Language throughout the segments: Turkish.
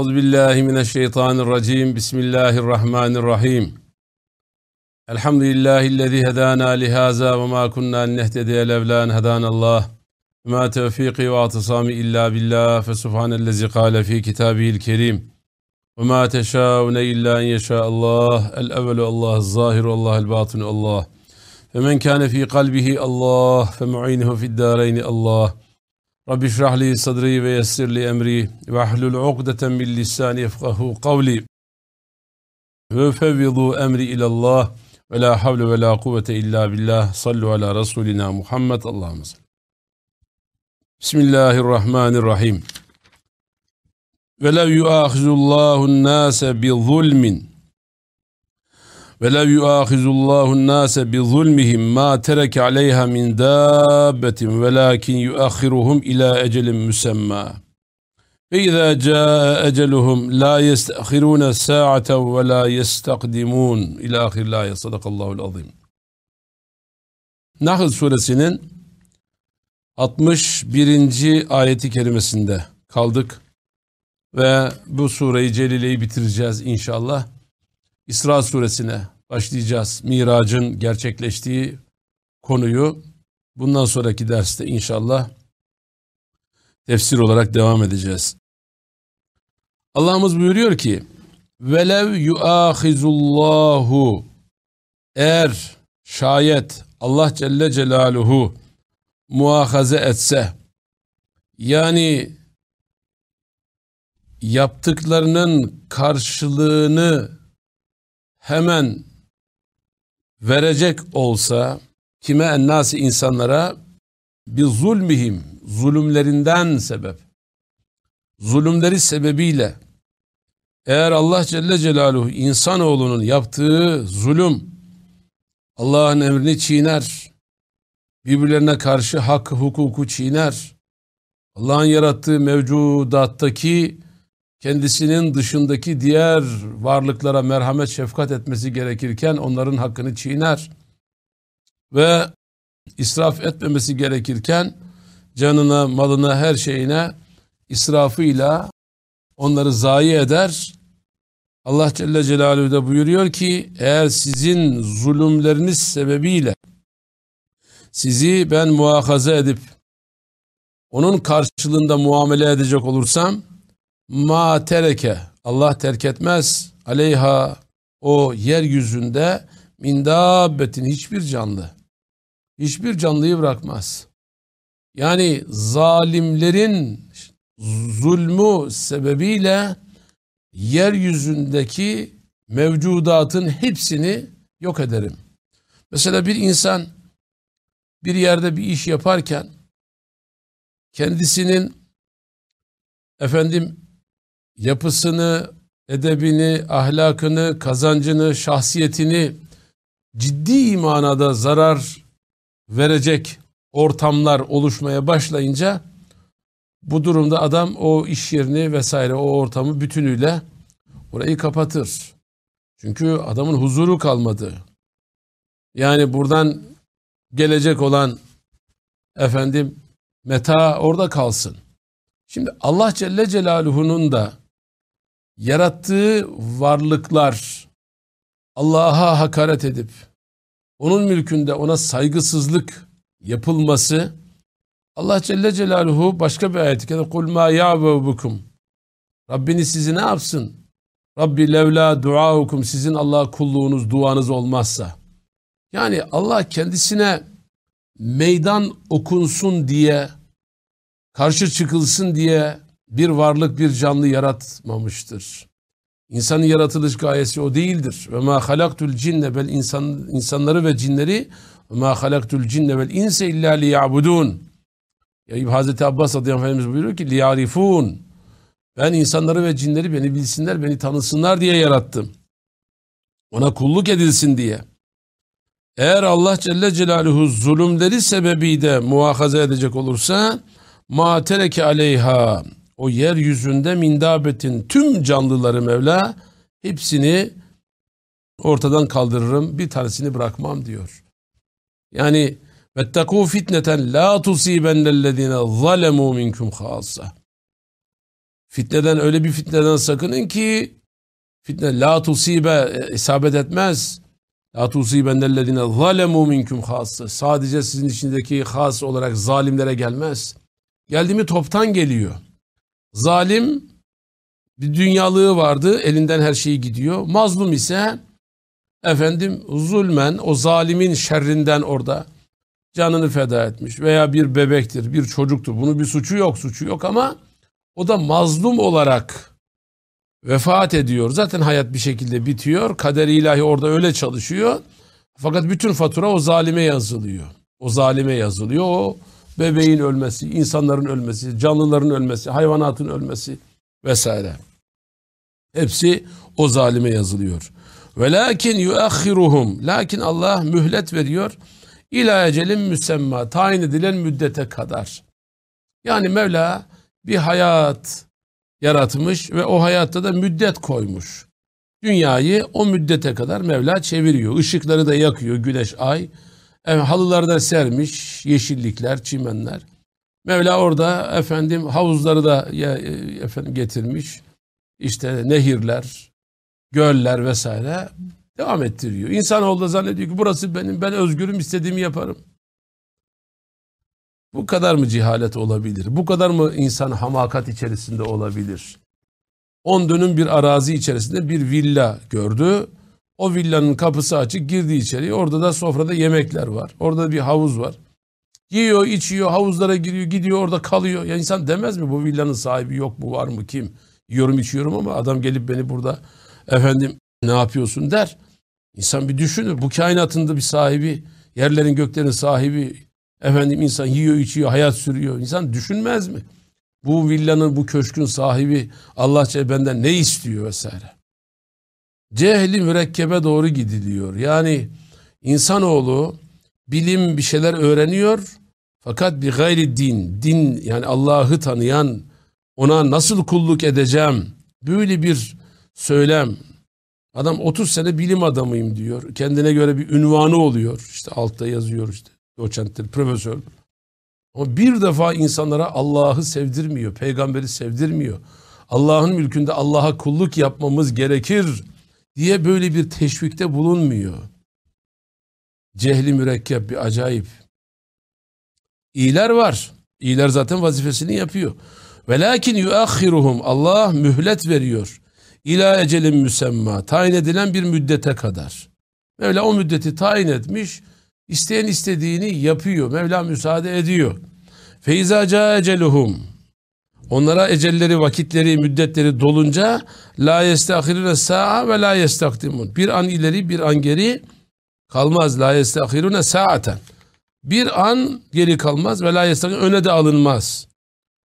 Euzu billahi mineşşeytanirracim. Bismillahirrahmanirrahim. Elhamdülillahi'llezî hedâna lihaza ve mâ kunnâ nehtediye levlân hedânallah. Ma tevfîkî ve atisâmi illâ billah. Fesubhanellezî kâle fî kitâbihil kerîm. Ve mâ teşâune illâ en yeşâallah. El evvelu Allah, zâhiru Allah, el batinu Allah. Femen kâne fî kalbihi Allah. Femu'inuhu fid dâreyni Allah. Rabbi şrah li sadri ve yessir li emri ve ahlul ukdeten min lisani yefkahu kavli ve fevvidu emri ilallah ve la havle ve la kuvvete illa billah sallu ala Resulina Muhammed Allahümme salli. Bismillahirrahmanirrahim. Ve lev yuâhizullâhun ve la yuahizullahu nase bi zulmihim ma terek aleyha min dabbetin velakin yuahiruhum ila ecelin müsemma. Ve izâ câe eceluhum la yestahirûne sa'aten ve la yestakdimûn ila ahir la yasadakallahu azim. Nahl suresinin 61. ayeti kerimesinde kaldık ve bu sureyi celileyi bitireceğiz inşallah. İsra suresine başlayacağız. Miracın gerçekleştiği konuyu bundan sonraki derste inşallah tefsir olarak devam edeceğiz. Allah'ımız buyuruyor ki velev yuahizullahu eğer şayet Allah Celle Celaluhu muahaze etse yani yaptıklarının karşılığını hemen verecek olsa kime ennasi insanlara bir zulmihim zulümlerinden sebep. Zulümleri sebebiyle eğer Allah Celle Celaluhu insanoğlunun yaptığı zulüm Allah'ın emrini çiğner birbirlerine karşı hak hukuku çiğner Allah'ın yarattığı mevcudattaki kendisinin dışındaki diğer varlıklara merhamet şefkat etmesi gerekirken onların hakkını çiğner ve israf etmemesi gerekirken canına, malına, her şeyine israfıyla onları zayi eder. Allah Celle Celaluhu da buyuruyor ki eğer sizin zulümleriniz sebebiyle sizi ben muhakaza edip onun karşılığında muamele edecek olursam ma tereke Allah terk etmez aleyha o yeryüzünde min dabbetin hiçbir canlı hiçbir canlıyı bırakmaz. Yani zalimlerin zulmü sebebiyle yeryüzündeki mevcudatın hepsini yok ederim. Mesela bir insan bir yerde bir iş yaparken kendisinin efendim yapısını, edebini, ahlakını, kazancını, şahsiyetini ciddi manada zarar verecek ortamlar oluşmaya başlayınca bu durumda adam o iş yerini vesaire o ortamı bütünüyle orayı kapatır. Çünkü adamın huzuru kalmadı. Yani buradan gelecek olan efendim meta orada kalsın. Şimdi Allah Celle Celaluhu'nun da yarattığı varlıklar Allah'a hakaret edip onun mülkünde ona saygısızlık yapılması Allah Celle Celaluhu başka bir ayet-i kerime kul ma ya'bukum Rabbiniz sizi ne yapsın? Rabbi levla duaukum sizin Allah kulluğunuz duanız olmazsa. Yani Allah kendisine meydan okunsun diye karşı çıkılsın diye bir varlık bir canlı yaratmamıştır. İnsanın yaratılış gayesi o değildir. Ve ma halaktul cinne bel insan insanları ve cinleri ve ma halaktul cinne vel inse illa liyabudun. Ya Hazreti Abbas radıyallahu Efendimiz buyuruyor ki liyarifun. Ben insanları ve cinleri beni bilsinler, beni tanısınlar diye yarattım. Ona kulluk edilsin diye. Eğer Allah Celle Celaluhu zulümleri sebebiyle muhafaza edecek olursa ma tereke aleyha o yeryüzünde mindabetin tüm canlıları Mevla hepsini ortadan kaldırırım bir tanesini bırakmam diyor. Yani vettekû fitneten la tusibennellezine zalemû minkum khassa. Fitneden öyle bir fitneden sakının ki fitne la tusibe e, isabet etmez. La tusibennellezine zalemu minkum hassa. Sadece sizin içindeki has olarak zalimlere gelmez. Geldi mi toptan geliyor. Zalim bir dünyalığı vardı, elinden her şeyi gidiyor. Mazlum ise efendim zulmen o zalimin şerrinden orada canını feda etmiş veya bir bebektir, bir çocuktur. Bunun bir suçu yok, suçu yok ama o da mazlum olarak vefat ediyor. Zaten hayat bir şekilde bitiyor. Kader ilahi orada öyle çalışıyor. Fakat bütün fatura o zalime yazılıyor. O zalime yazılıyor. O bebeğin ölmesi, insanların ölmesi, canlıların ölmesi, hayvanatın ölmesi vesaire. Hepsi o zalime yazılıyor. Ve lakin yuakhiruhum. Lakin Allah mühlet veriyor. İlâ ecelin müsemma. Tayin edilen müddete kadar. Yani Mevla bir hayat yaratmış ve o hayatta da müddet koymuş. Dünyayı o müddete kadar Mevla çeviriyor. Işıkları da yakıyor güneş, ay. Evet, halıları da sermiş, yeşillikler, çimenler. Mevla orada efendim havuzları da ya, e, efendim getirmiş. İşte nehirler, göller vesaire devam ettiriyor. İnsanoğlu da zannediyor ki burası benim, ben özgürüm, istediğimi yaparım. Bu kadar mı cehalet olabilir? Bu kadar mı insan hamakat içerisinde olabilir? 10 dönüm bir arazi içerisinde bir villa gördü. O villanın kapısı açık girdi içeri. Orada da sofrada yemekler var. Orada bir havuz var. Yiyor, içiyor, havuzlara giriyor, gidiyor orada kalıyor. Ya insan demez mi bu villanın sahibi yok mu var mı kim? Yiyorum içiyorum ama adam gelip beni burada efendim ne yapıyorsun der. İnsan bir düşünür. Bu kainatın da bir sahibi, yerlerin göklerin sahibi, efendim insan yiyor içiyor, hayat sürüyor. İnsan düşünmez mi? Bu villanın, bu köşkün sahibi Allah benden ne istiyor vesaire. Cehli mürekkebe doğru gidiliyor. Yani insanoğlu bilim bir şeyler öğreniyor fakat bir gayri din, din yani Allah'ı tanıyan, ona nasıl kulluk edeceğim böyle bir söylem. Adam 30 sene bilim adamıyım diyor. Kendine göre bir ünvanı oluyor. İşte altta yazıyor işte doçenttir, profesör. Ama bir defa insanlara Allah'ı sevdirmiyor, peygamberi sevdirmiyor. Allah'ın mülkünde Allah'a kulluk yapmamız gerekir diye böyle bir teşvikte bulunmuyor. Cehli mürekkep bir acayip. İyiler var. İyiler zaten vazifesini yapıyor. Velakin yuakhiruhum Allah mühlet veriyor. İla ecelin müsemma tayin edilen bir müddete kadar. Mevla o müddeti tayin etmiş. İsteyen istediğini yapıyor. Mevla müsaade ediyor. Feiza ca eceluhum. Onlara ecelleri, vakitleri, müddetleri dolunca la yestahirune sa'a ve la yestakdimun. Bir an ileri, bir an geri kalmaz. La yestahirune sa'aten. Bir an geri kalmaz ve la yestakdimun. Öne de alınmaz.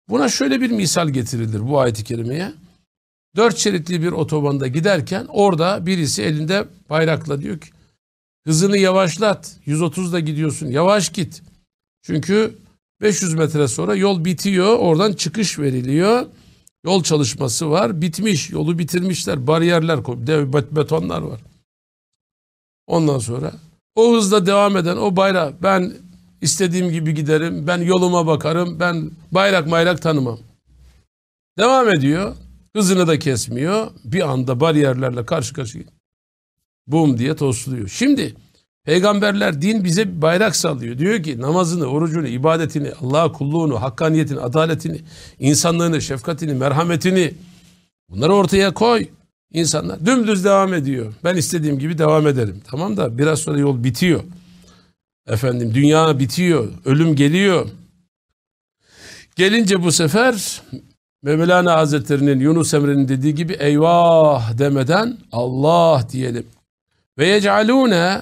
Buna şöyle bir misal getirilir bu ayet-i kerimeye. Dört şeritli bir otobanda giderken orada birisi elinde bayrakla diyor ki hızını yavaşlat. 130'da gidiyorsun. Yavaş git. Çünkü 500 metre sonra yol bitiyor. Oradan çıkış veriliyor. Yol çalışması var. Bitmiş. Yolu bitirmişler. Bariyerler, dev betonlar var. Ondan sonra o hızla devam eden o bayrak ben istediğim gibi giderim. Ben yoluma bakarım. Ben bayrak bayrak tanımam. Devam ediyor. Hızını da kesmiyor. Bir anda bariyerlerle karşı karşıya. Bum diye tosluyor. Şimdi Peygamberler din bize bayrak sallıyor. Diyor ki namazını, orucunu, ibadetini, Allah'a kulluğunu, hakkaniyetini, adaletini, insanlığını, şefkatini, merhametini bunları ortaya koy. İnsanlar dümdüz devam ediyor. Ben istediğim gibi devam ederim. Tamam da biraz sonra yol bitiyor. Efendim dünya bitiyor. Ölüm geliyor. Gelince bu sefer Mevlana Hazretleri'nin Yunus Emre'nin dediği gibi eyvah demeden Allah diyelim. Ve yec'alûne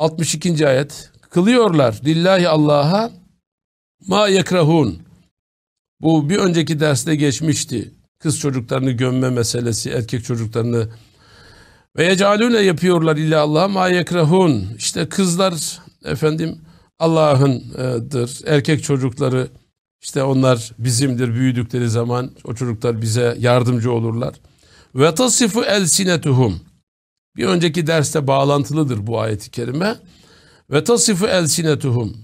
62. ayet. Kılıyorlar lillahi Allah'a ma yekrahun. Bu bir önceki derste geçmişti. Kız çocuklarını gömme meselesi, erkek çocuklarını ve yecalune yapıyorlar illa Allah ma yekrahun. İşte kızlar efendim Allah'ındır. Erkek çocukları işte onlar bizimdir büyüdükleri zaman o çocuklar bize yardımcı olurlar. Ve tasifu elsinetuhum. Bir önceki derste bağlantılıdır bu ayeti kerime. Ve tasifu elsinetuhum.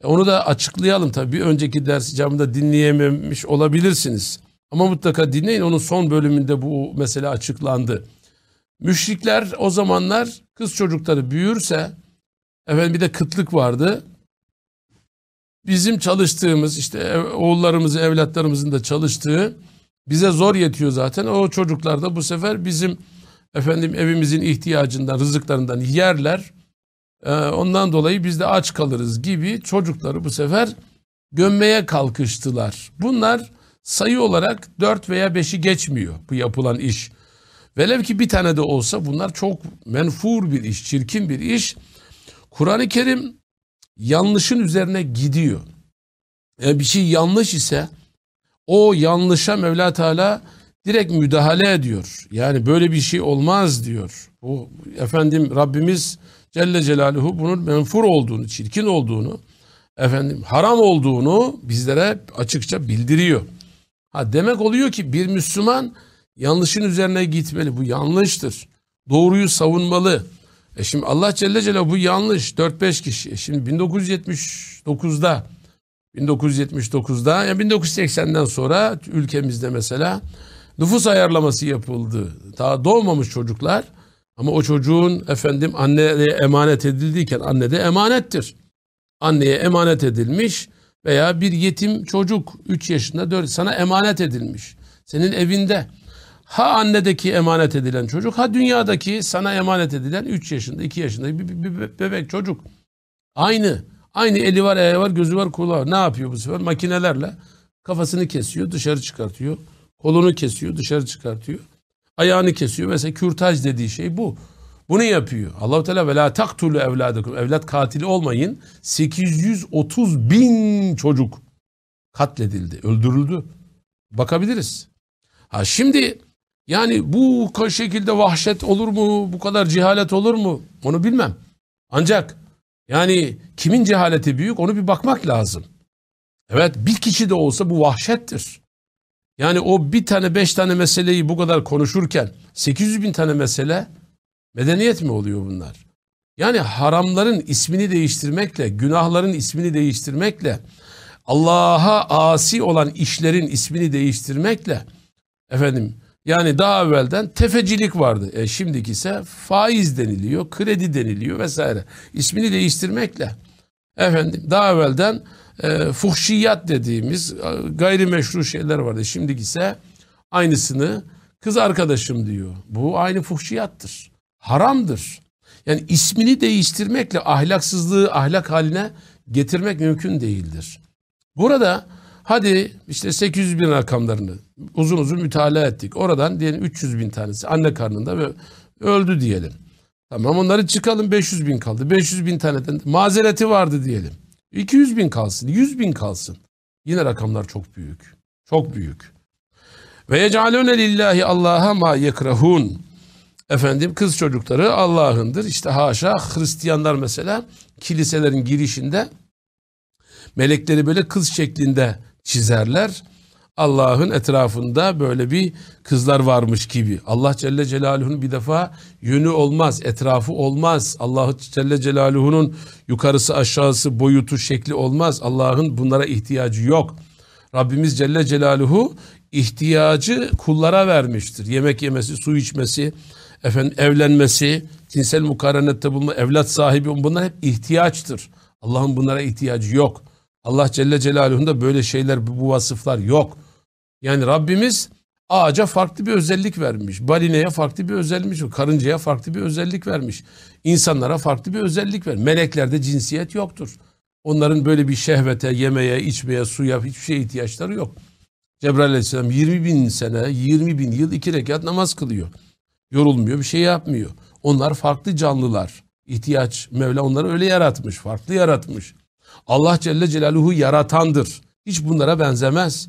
E, onu da açıklayalım tabii. Bir önceki ders camda dinleyememiş olabilirsiniz. Ama mutlaka dinleyin onun son bölümünde bu mesele açıklandı. Müşrikler o zamanlar kız çocukları büyürse efendim bir de kıtlık vardı. Bizim çalıştığımız işte oğullarımızın evlatlarımızın da çalıştığı bize zor yetiyor zaten. O çocuklar da bu sefer bizim efendim evimizin ihtiyacından, rızıklarından yerler. Ee, ondan dolayı biz de aç kalırız gibi çocukları bu sefer gömmeye kalkıştılar. Bunlar sayı olarak 4 veya 5'i geçmiyor bu yapılan iş. Velev ki bir tane de olsa bunlar çok menfur bir iş, çirkin bir iş. Kur'an-ı Kerim yanlışın üzerine gidiyor. Eğer bir şey yanlış ise o yanlışa Mevla Teala direkt müdahale ediyor. Yani böyle bir şey olmaz diyor. Bu efendim Rabbimiz Celle Celaluhu bunun menfur olduğunu, çirkin olduğunu, efendim haram olduğunu bizlere açıkça bildiriyor. Ha demek oluyor ki bir Müslüman yanlışın üzerine gitmeli. Bu yanlıştır. Doğruyu savunmalı. E şimdi Allah Celle Celaluhu bu yanlış. 4-5 kişi. E şimdi 1979'da 1979'da yani 1980'den sonra ülkemizde mesela nüfus ayarlaması yapıldı. Daha doğmamış çocuklar ama o çocuğun efendim anneye emanet edildiyken anne de emanettir. Anneye emanet edilmiş veya bir yetim çocuk 3 yaşında 4 sana emanet edilmiş. Senin evinde. Ha annedeki emanet edilen çocuk ha dünyadaki sana emanet edilen 3 yaşında 2 yaşında bir, bir, bir bebek çocuk. Aynı. Aynı eli var, ayağı var, gözü var, kulağı. Ne yapıyor bu sefer? Makinelerle kafasını kesiyor, dışarı çıkartıyor. Kolunu kesiyor, dışarı çıkartıyor. Ayağını kesiyor. Mesela kürtaj dediği şey bu. Bunu yapıyor. Allahu Teala ve la taktulu evladukum. Evlat katili olmayın. 830 bin çocuk katledildi, öldürüldü. Bakabiliriz. Ha şimdi yani bu şekilde vahşet olur mu? Bu kadar cehalet olur mu? Onu bilmem. Ancak yani kimin cehaleti büyük onu bir bakmak lazım. Evet bir kişi de olsa bu vahşettir. Yani o bir tane beş tane meseleyi bu kadar konuşurken 800 bin tane mesele medeniyet mi oluyor bunlar? Yani haramların ismini değiştirmekle, günahların ismini değiştirmekle, Allah'a asi olan işlerin ismini değiştirmekle, efendim yani daha evvelden tefecilik vardı. E şimdiki ise faiz deniliyor, kredi deniliyor vesaire. İsmini değiştirmekle. Efendim daha evvelden e, fuhşiyat dediğimiz e, gayrimeşru şeyler vardı. Şimdiki ise aynısını kız arkadaşım diyor. Bu aynı fuhşiyattır. Haramdır. Yani ismini değiştirmekle ahlaksızlığı ahlak haline getirmek mümkün değildir. Burada Hadi işte 800 bin rakamlarını uzun uzun mütalaa ettik. Oradan diyelim 300 bin tanesi anne karnında ve öldü diyelim. Tamam onları çıkalım 500 bin kaldı. 500 bin taneden mazereti vardı diyelim. 200 bin kalsın, 100 bin kalsın. Yine rakamlar çok büyük. Çok büyük. Ve yecalune lillahi Allah'a ma yekrahun. Efendim kız çocukları Allah'ındır. İşte haşa Hristiyanlar mesela kiliselerin girişinde melekleri böyle kız şeklinde çizerler. Allah'ın etrafında böyle bir kızlar varmış gibi. Allah Celle Celaluhu'nun bir defa yönü olmaz, etrafı olmaz. Allah Celle Celaluhu'nun yukarısı aşağısı boyutu şekli olmaz. Allah'ın bunlara ihtiyacı yok. Rabbimiz Celle Celaluhu ihtiyacı kullara vermiştir. Yemek yemesi, su içmesi, efendim evlenmesi, cinsel mukarenette bulma, evlat sahibi bunlar hep ihtiyaçtır. Allah'ın bunlara ihtiyacı yok. Allah Celle Celaluhu'nda böyle şeyler, bu vasıflar yok. Yani Rabbimiz ağaca farklı bir özellik vermiş. Balineye farklı bir özellik, karıncaya farklı bir özellik vermiş. İnsanlara farklı bir özellik ver. Meleklerde cinsiyet yoktur. Onların böyle bir şehvete, yemeye, içmeye, suya hiçbir şeye ihtiyaçları yok. Cebrail aleyhisselam 20 bin sene, 20 bin yıl iki rekat namaz kılıyor. Yorulmuyor, bir şey yapmıyor. Onlar farklı canlılar. İhtiyaç, Mevla onları öyle yaratmış, farklı yaratmış. Allah Celle Celaluhu yaratandır. Hiç bunlara benzemez.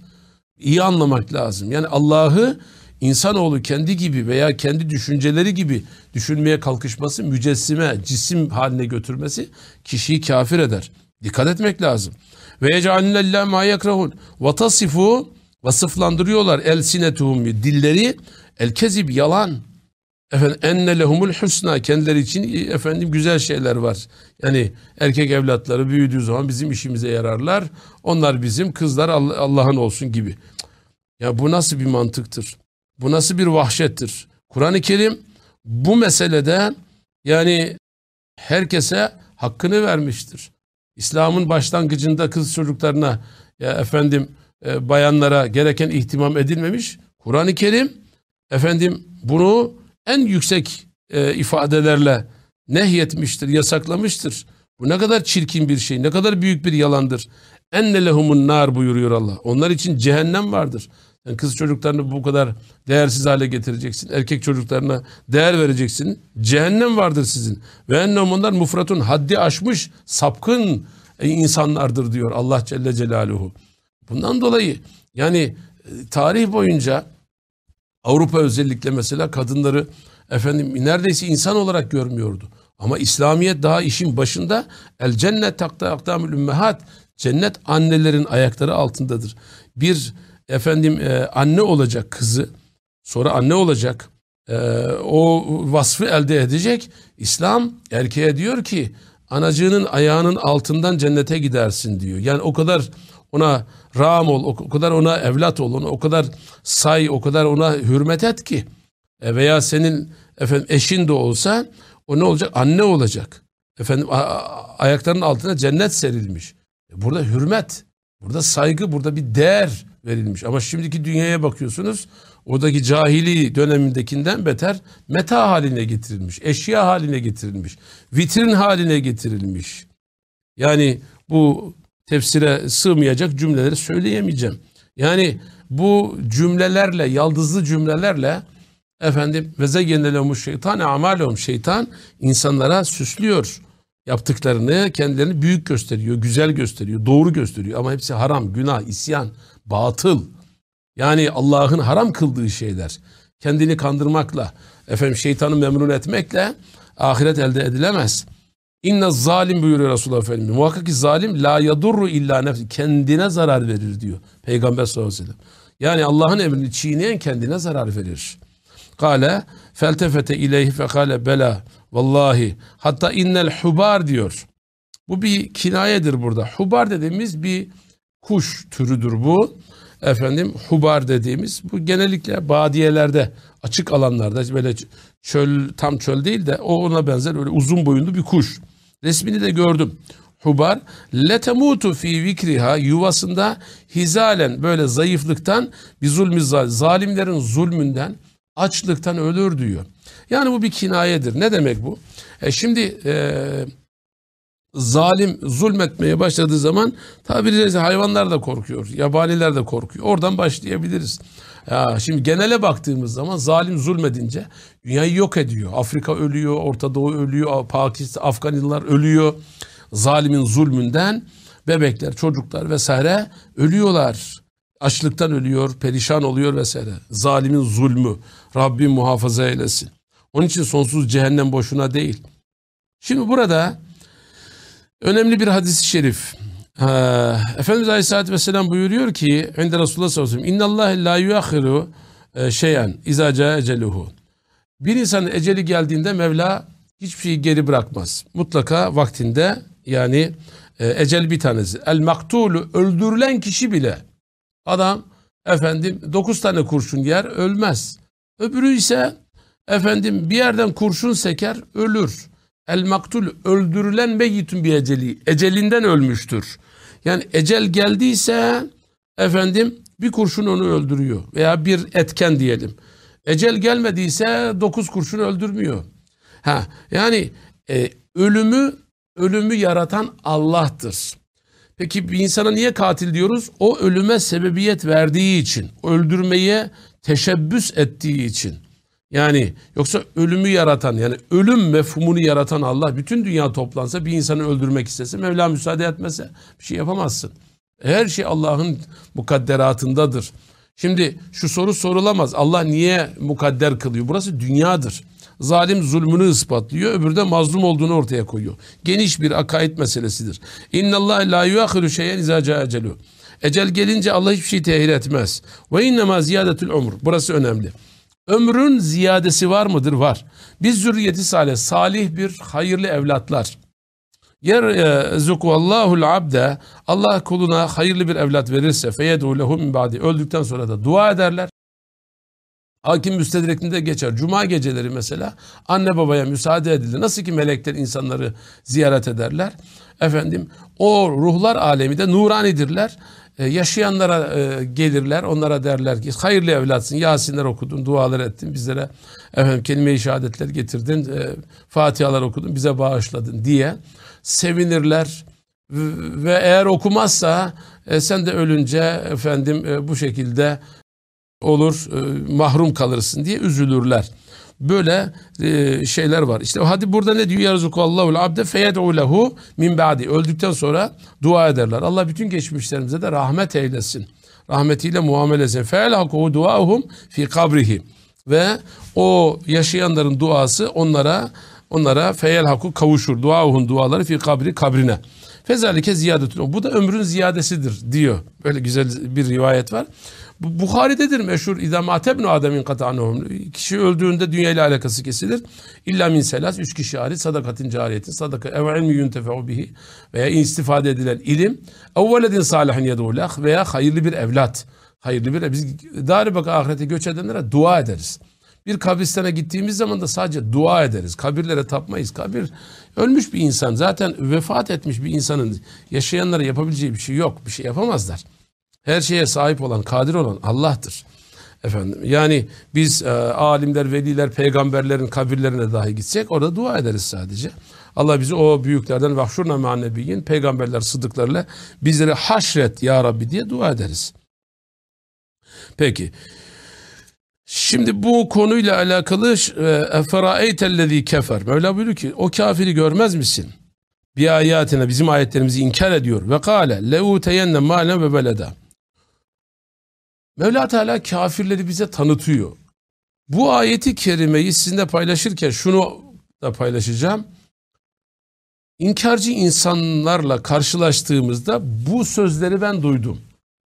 İyi anlamak lazım. Yani Allah'ı insanoğlu kendi gibi veya kendi düşünceleri gibi düşünmeye kalkışması, mücessime, cisim haline götürmesi kişiyi kafir eder. Dikkat etmek lazım. Ve ec'alillâ mâ yekrahun. Vatasifu vasıflandırıyorlar el sinetuhum dilleri el kezib yalan efendim enne lehumul husna kendileri için efendim güzel şeyler var. Yani erkek evlatları büyüdüğü zaman bizim işimize yararlar. Onlar bizim kızlar Allah'ın olsun gibi. Ya bu nasıl bir mantıktır? Bu nasıl bir vahşettir? Kur'an-ı Kerim bu meselede yani herkese hakkını vermiştir. İslam'ın başlangıcında kız çocuklarına ya efendim e, bayanlara gereken ihtimam edilmemiş. Kur'an-ı Kerim efendim bunu en yüksek e, ifadelerle nehyetmiştir, yasaklamıştır. Bu ne kadar çirkin bir şey, ne kadar büyük bir yalandır. Enne lehumun nar buyuruyor Allah. Onlar için cehennem vardır. Yani kız çocuklarını bu kadar değersiz hale getireceksin. Erkek çocuklarına değer vereceksin. Cehennem vardır sizin. Ve ennem onlar mufratun haddi aşmış sapkın insanlardır diyor Allah Celle Celaluhu. Bundan dolayı yani e, tarih boyunca Avrupa özellikle mesela kadınları efendim neredeyse insan olarak görmüyordu. Ama İslamiyet daha işin başında el cennet takta akdamül ümmehat cennet annelerin ayakları altındadır. Bir efendim e, anne olacak kızı sonra anne olacak e, o vasfı elde edecek. İslam erkeğe diyor ki anacığının ayağının altından cennete gidersin diyor. Yani o kadar ona ram ol, o kadar ona evlat ol, ona o kadar say, o kadar ona hürmet et ki e, veya senin efendim eşin de olsa o ne olacak? Anne olacak. Efendim ayaklarının altına cennet serilmiş. E, burada hürmet, burada saygı, burada bir değer verilmiş. Ama şimdiki dünyaya bakıyorsunuz oradaki cahili dönemindekinden beter meta haline getirilmiş. Eşya haline getirilmiş. Vitrin haline getirilmiş. Yani bu tefsire sığmayacak cümleleri söyleyemeyeceğim. Yani bu cümlelerle, yaldızlı cümlelerle efendim ve zeyenelehumuş şeytan amalehum şeytan insanlara süslüyor yaptıklarını, kendilerini büyük gösteriyor, güzel gösteriyor, doğru gösteriyor ama hepsi haram, günah, isyan, batıl. Yani Allah'ın haram kıldığı şeyler. Kendini kandırmakla, efendim şeytanı memnun etmekle ahiret elde edilemez. İnne zalim buyuruyor Resulullah Efendimiz. Muhakkak ki zalim la yadurru illa nefsi. Kendine zarar verir diyor. Peygamber sallallahu aleyhi ve sellem. Yani Allah'ın emrini çiğneyen kendine zarar verir. Kale feltefete ileyhi fekale bela vallahi hatta innel hubar diyor. Bu bir kinayedir burada. Hubar dediğimiz bir kuş türüdür bu. Efendim hubar dediğimiz bu genellikle badiyelerde açık alanlarda böyle çöl tam çöl değil de o ona benzer öyle uzun boyunlu bir kuş. Resmini de gördüm. Hubar letemutu fi vikriha yuvasında hizalen böyle zayıflıktan bir zulmü zalimlerin zulmünden açlıktan ölür diyor. Yani bu bir kinayedir. Ne demek bu? E şimdi e, zalim zulmetmeye başladığı zaman tabiri caizse hayvanlar da korkuyor. Yabaniler de korkuyor. Oradan başlayabiliriz. Ya şimdi genele baktığımız zaman zalim zulmedince dünyayı yok ediyor. Afrika ölüyor, Orta Doğu ölüyor, Pakistan, Afganistanlar ölüyor. Zalimin zulmünden bebekler, çocuklar vesaire ölüyorlar. Açlıktan ölüyor, perişan oluyor vesaire. Zalimin zulmü. Rabbim muhafaza eylesin. Onun için sonsuz cehennem boşuna değil. Şimdi burada önemli bir hadis-i şerif. Ha, Efendimiz Aleyhisselatü Vesselam buyuruyor ki Inde Resulullah sallallahu aleyhi ve sellem İnnallâhe la yuakhiru e, şeyen izâ eceluhu. Bir insanın eceli geldiğinde Mevla hiçbir şeyi geri bırakmaz. Mutlaka vaktinde yani e, ecel bir tanesi. El maktulu öldürülen kişi bile adam efendim dokuz tane kurşun yer ölmez. Öbürü ise efendim bir yerden kurşun seker ölür. El maktul öldürülen meyyitun bir eceli. Ecelinden ölmüştür. Yani ecel geldiyse efendim bir kurşun onu öldürüyor. Veya bir etken diyelim. Ecel gelmediyse dokuz kurşun öldürmüyor. Ha yani e, ölümü ölümü yaratan Allah'tır. Peki bir insana niye katil diyoruz? O ölüme sebebiyet verdiği için, öldürmeye teşebbüs ettiği için. Yani yoksa ölümü yaratan yani ölüm mefhumunu yaratan Allah bütün dünya toplansa bir insanı öldürmek istese Mevla müsaade etmese bir şey yapamazsın. Her şey Allah'ın mukadderatındadır. Şimdi şu soru sorulamaz. Allah niye mukadder kılıyor? Burası dünyadır. Zalim zulmünü ispatlıyor, öbürü de mazlum olduğunu ortaya koyuyor. Geniş bir akaid meselesidir. İnna Allah la yuakhiru şeyen ecelu. Ecel gelince Allah hiçbir şey tehir etmez. Ve innemâ ziyadetül umur. Burası önemli. Ömrün ziyadesi var mıdır? Var. Biz zürriyeti salih, salih bir hayırlı evlatlar. Yer e, zukuallahul abde Allah kuluna hayırlı bir evlat verirse feyedu lehu min öldükten sonra da dua ederler. Hakim müstedrekinde geçer. Cuma geceleri mesela anne babaya müsaade edilir. Nasıl ki melekler insanları ziyaret ederler. Efendim o ruhlar alemi de nuranidirler. Ee, yaşayanlara e, gelirler. Onlara derler ki hayırlı evlatsın. Yasinler okudun, dualar ettin. Bizlere efendim kelime-i şehadetler getirdin. E, Fatihalar okudun, bize bağışladın diye sevinirler. Ve eğer okumazsa e, sen de ölünce efendim e, bu şekilde olur e, mahrum kalırsın diye üzülürler. Böyle e, şeyler var. İşte hadi burada ne diyor? Yarzukullahul abde feyed'u lehu min ba'di. Öldükten sonra dua ederler. Allah bütün geçmişlerimize de rahmet eylesin. Rahmetiyle muamele etsin. Fe'elhaku duahum fi kabrihi. Ve o yaşayanların duası onlara onlara feyelhaku kavuşur. Duahun duaları fi kabri kabrine. Fezalike ziyadetun. Bu da ömrün ziyadesidir diyor. Böyle güzel bir rivayet var. Bu Bukhari'dedir meşhur. İzâ mâtebnu ademin kata'nuhum. Kişi öldüğünde dünya ile alakası kesilir. İlla min selas. Üç kişi hariç sadakatin cariyetin. Sadaka ev ilmi yuntefe'u bihi. Veya istifade edilen ilim. Evveledin salihin yedûleh. Veya hayırlı bir evlat. Hayırlı bir Biz daribak ahirete göç edenlere dua ederiz. Bir kabristana gittiğimiz zaman da sadece dua ederiz. Kabirlere tapmayız. Kabir ölmüş bir insan. Zaten vefat etmiş bir insanın yaşayanlara yapabileceği bir şey yok. Bir şey yapamazlar. Her şeye sahip olan, kadir olan Allah'tır. Efendim yani biz e, alimler, veliler, peygamberlerin kabirlerine dahi gitsek orada dua ederiz sadece. Allah bizi o büyüklerden vahşurna manebiyin peygamberler sıddıklarla bizleri haşret ya Rabbi diye dua ederiz. Peki. Şimdi bu konuyla alakalı eferaeytellezî kefer. Mevla buyuruyor ki o kafiri görmez misin? Bir ayetine bizim ayetlerimizi inkar ediyor. Ve kâle leuteyenne mâlen ve beleda. Mevla Teala kafirleri bize tanıtıyor. Bu ayeti kerimeyi sizinle paylaşırken şunu da paylaşacağım. İnkarcı insanlarla karşılaştığımızda bu sözleri ben duydum.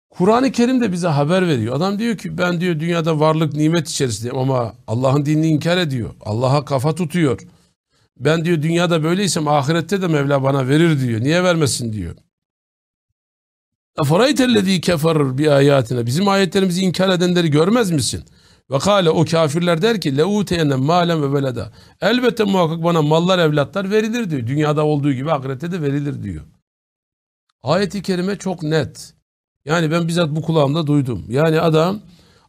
Kur'an-ı Kerim de bize haber veriyor. Adam diyor ki ben diyor dünyada varlık nimet içerisindeyim ama Allah'ın dinini inkar ediyor. Allah'a kafa tutuyor. Ben diyor dünyada böyleysem ahirette de Mevla bana verir diyor. Niye vermesin diyor. Efaraytellezî keferir bi ayatina. Bizim ayetlerimizi inkar edenleri görmez misin? Ve kâle o kafirler der ki leûteyenne mâlen ve veleda. Elbette muhakkak bana mallar evlatlar verilir diyor. Dünyada olduğu gibi ahirette de verilir diyor. Ayet-i kerime çok net. Yani ben bizzat bu kulağımda duydum. Yani adam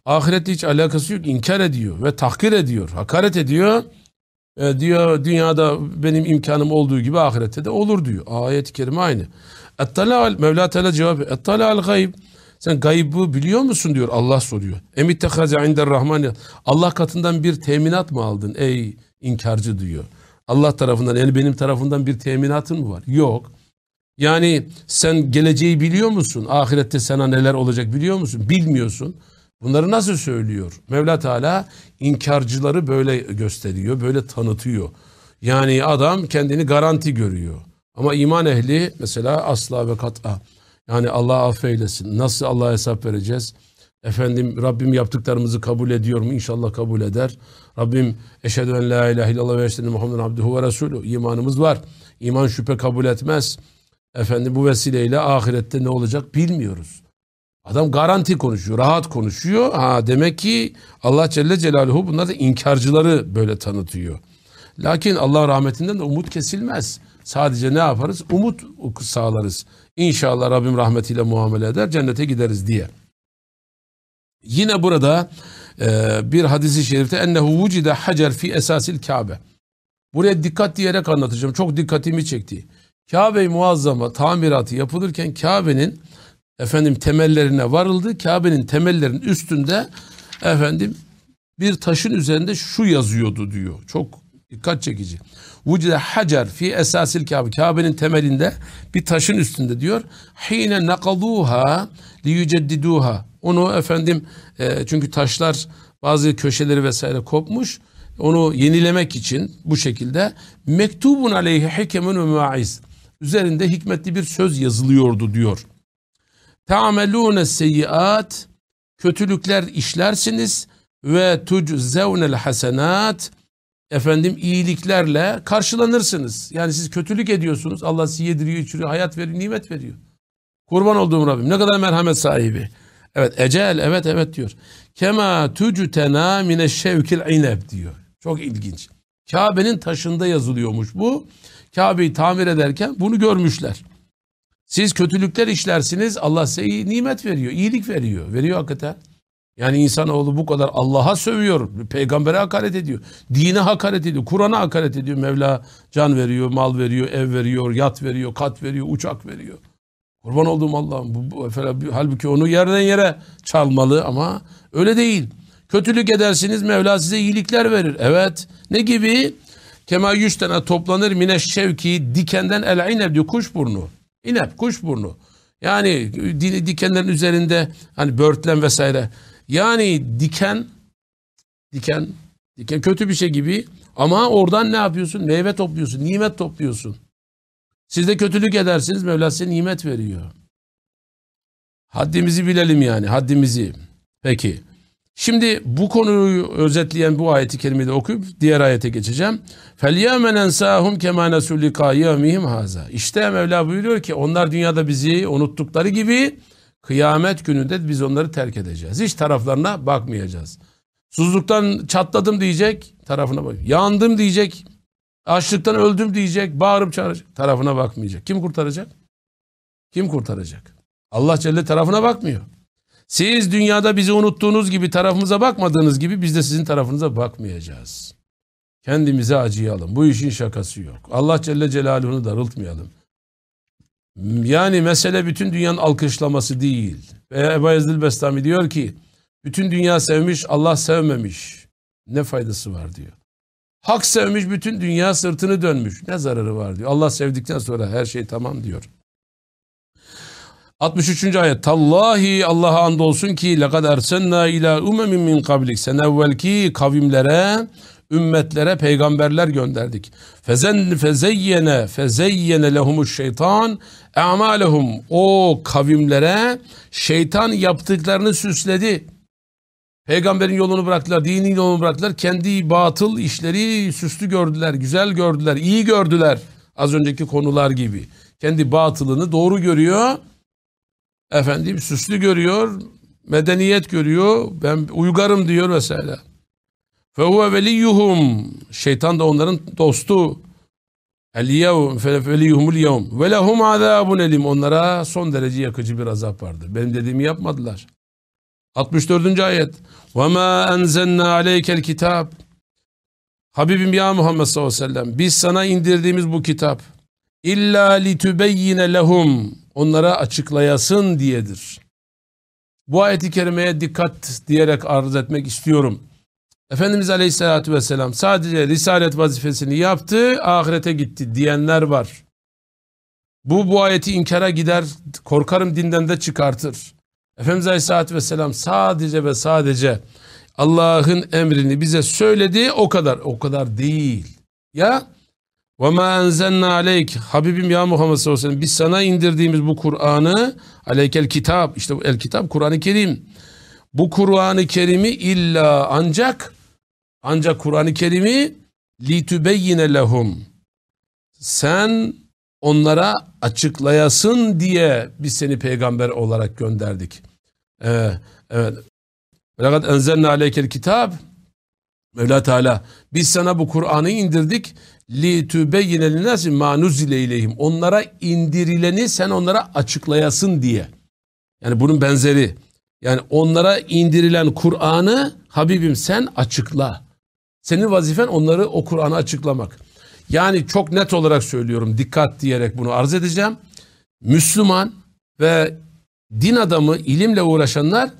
ahirette hiç alakası yok. inkar ediyor ve tahkir ediyor. Hakaret ediyor. E, diyor dünyada benim imkanım olduğu gibi ahirette de olur diyor. Ayet-i kerime aynı. Ettala Mevla Teala cevap Ettala al gayb. Sen gaybı biliyor musun diyor Allah soruyor. Emittehaze inder rahman. Allah katından bir teminat mı aldın ey inkarcı diyor. Allah tarafından yani benim tarafından bir teminatın mı var? Yok. Yani sen geleceği biliyor musun? Ahirette sana neler olacak biliyor musun? Bilmiyorsun. Bunları nasıl söylüyor? Mevla Teala inkarcıları böyle gösteriyor, böyle tanıtıyor. Yani adam kendini garanti görüyor. Ama iman ehli mesela asla ve kat'a. Yani Allah affeylesin. Nasıl Allah'a hesap vereceğiz? Efendim Rabbim yaptıklarımızı kabul ediyor mu? İnşallah kabul eder. Rabbim eşhedü en la ilahe illallah ve eşhedü Muhammeden abduhu ve resulü. İmanımız var. İman şüphe kabul etmez. Efendim bu vesileyle ahirette ne olacak bilmiyoruz. Adam garanti konuşuyor, rahat konuşuyor. Ha demek ki Allah Celle Celaluhu bunlar da inkarcıları böyle tanıtıyor. Lakin Allah rahmetinden de umut kesilmez. Sadece ne yaparız? Umut sağlarız. İnşallah Rabbim rahmetiyle muamele eder, cennete gideriz diye. Yine burada e, bir hadisi şerifte ennehu vucide hacer fi esasil Kabe. Buraya dikkat diyerek anlatacağım. Çok dikkatimi çekti. Kabe-i Muazzama tamiratı yapılırken Kabe'nin efendim temellerine varıldı. Kabe'nin temellerinin üstünde efendim bir taşın üzerinde şu yazıyordu diyor. Çok dikkat çekici. Vucide hacer fi esasil Kabe. Kabe'nin temelinde bir taşın üstünde diyor. Hine nakaduha li yüceddiduha. Onu efendim e, çünkü taşlar bazı köşeleri vesaire kopmuş. Onu yenilemek için bu şekilde mektubun aleyhi hikemun ve maiz. Üzerinde hikmetli bir söz yazılıyordu diyor. Ta'melûne seyyiat kötülükler işlersiniz ve tuczevnel hasenat efendim iyiliklerle karşılanırsınız. Yani siz kötülük ediyorsunuz. Allah sizi yediriyor, içiriyor, hayat veriyor, nimet veriyor. Kurban olduğum Rabbim. Ne kadar merhamet sahibi. Evet ecel evet evet diyor. Kema tucutena mine şevkil ineb diyor. Çok ilginç. Kabe'nin taşında yazılıyormuş bu. Kabe'yi tamir ederken bunu görmüşler. Siz kötülükler işlersiniz Allah size nimet veriyor, iyilik veriyor. Veriyor hakikaten. Yani insanoğlu bu kadar Allah'a sövüyor, peygambere hakaret ediyor, dine hakaret ediyor, Kur'an'a hakaret ediyor. Mevla can veriyor, mal veriyor, ev veriyor, yat veriyor, kat veriyor, uçak veriyor. Kurban olduğum Allah'ım. Bu, bu, halbuki onu yerden yere çalmalı ama öyle değil. Kötülük edersiniz Mevla size iyilikler verir. Evet. Ne gibi? Kema yüz tane toplanır mine şevki dikenden el ineb diyor kuşburnu. İnep kuşburnu. Yani dikenlerin üzerinde hani börtlen vesaire. Yani diken diken diken kötü bir şey gibi ama oradan ne yapıyorsun? Meyve topluyorsun, nimet topluyorsun. Siz de kötülük edersiniz Mevla size nimet veriyor. Haddimizi bilelim yani haddimizi. Peki. Şimdi bu konuyu özetleyen bu ayeti kerimeyi de okuyup diğer ayete geçeceğim. فَالْيَوْمَ نَنْسَاهُمْ كَمَا نَسُوا لِقَا يَوْمِهِمْ haza. İşte Mevla buyuruyor ki onlar dünyada bizi unuttukları gibi kıyamet gününde biz onları terk edeceğiz. Hiç taraflarına bakmayacağız. Suzluktan çatladım diyecek tarafına bak. Yandım diyecek. Açlıktan öldüm diyecek. Bağırıp çağıracak. Tarafına bakmayacak. Kim kurtaracak? Kim kurtaracak? Allah Celle tarafına bakmıyor. Siz dünyada bizi unuttuğunuz gibi tarafımıza bakmadığınız gibi biz de sizin tarafınıza bakmayacağız. Kendimize acıyalım. Bu işin şakası yok. Allah Celle Celaluhu'nu darıltmayalım. Yani mesele bütün dünyanın alkışlaması değil. Ebu Ezdil Bestami diyor ki bütün dünya sevmiş Allah sevmemiş. Ne faydası var diyor. Hak sevmiş bütün dünya sırtını dönmüş. Ne zararı var diyor. Allah sevdikten sonra her şey tamam diyor. 63. ayet. Tallahi Allah'a andolsun ki lekad ersenna ila umemin min kablik. Sen evvelki kavimlere, ümmetlere peygamberler gönderdik. Fezen fezeyyene fezeyyene lehumuş şeytan e'malehum. O kavimlere şeytan yaptıklarını süsledi. Peygamberin yolunu bıraktılar, dinin yolunu bıraktılar. Kendi batıl işleri süslü gördüler, güzel gördüler, iyi gördüler. Az önceki konular gibi. Kendi batılını doğru görüyor efendim süslü görüyor, medeniyet görüyor, ben uygarım diyor vesaire. Huve veliyuhum. Şeytan da onların dostu. Veliyuhumul yevm. Ve lehum azabun elim. Onlara son derece yakıcı bir azap vardır. Benim dediğimi yapmadılar. 64. ayet. Ma enzenna aleykel kitab. Habibim ya Muhammed sallallahu aleyhi ve sellem biz sana indirdiğimiz bu kitap illa litübeyyine lehum onlara açıklayasın diyedir. Bu ayeti kerimeye dikkat diyerek arz etmek istiyorum. Efendimiz Aleyhisselatü Vesselam sadece risalet vazifesini yaptı, ahirete gitti diyenler var. Bu bu ayeti inkara gider, korkarım dinden de çıkartır. Efendimiz Aleyhisselatü Vesselam sadece ve sadece Allah'ın emrini bize söyledi o kadar. O kadar değil. Ya ma enzenna aleyk Habibim ya Muhammed sallallahu aleyhi biz sana indirdiğimiz bu Kur'an'ı aleykel kitap işte el kitap Kur'an-ı Kerim. Bu Kur'an-ı Kerim'i illa ancak ancak Kur'an-ı Kerim'i litübeyyine lehum sen onlara açıklayasın diye biz seni peygamber olarak gönderdik. Ee, evet. Velakat enzelna aleykel Mevla Teala biz sana bu Kur'an'ı indirdik li tübeyyine linnâsi mâ nuzile ileyhim. Onlara indirileni sen onlara açıklayasın diye. Yani bunun benzeri. Yani onlara indirilen Kur'an'ı Habibim sen açıkla. Senin vazifen onları o Kur'an'ı açıklamak. Yani çok net olarak söylüyorum dikkat diyerek bunu arz edeceğim. Müslüman ve din adamı ilimle uğraşanlar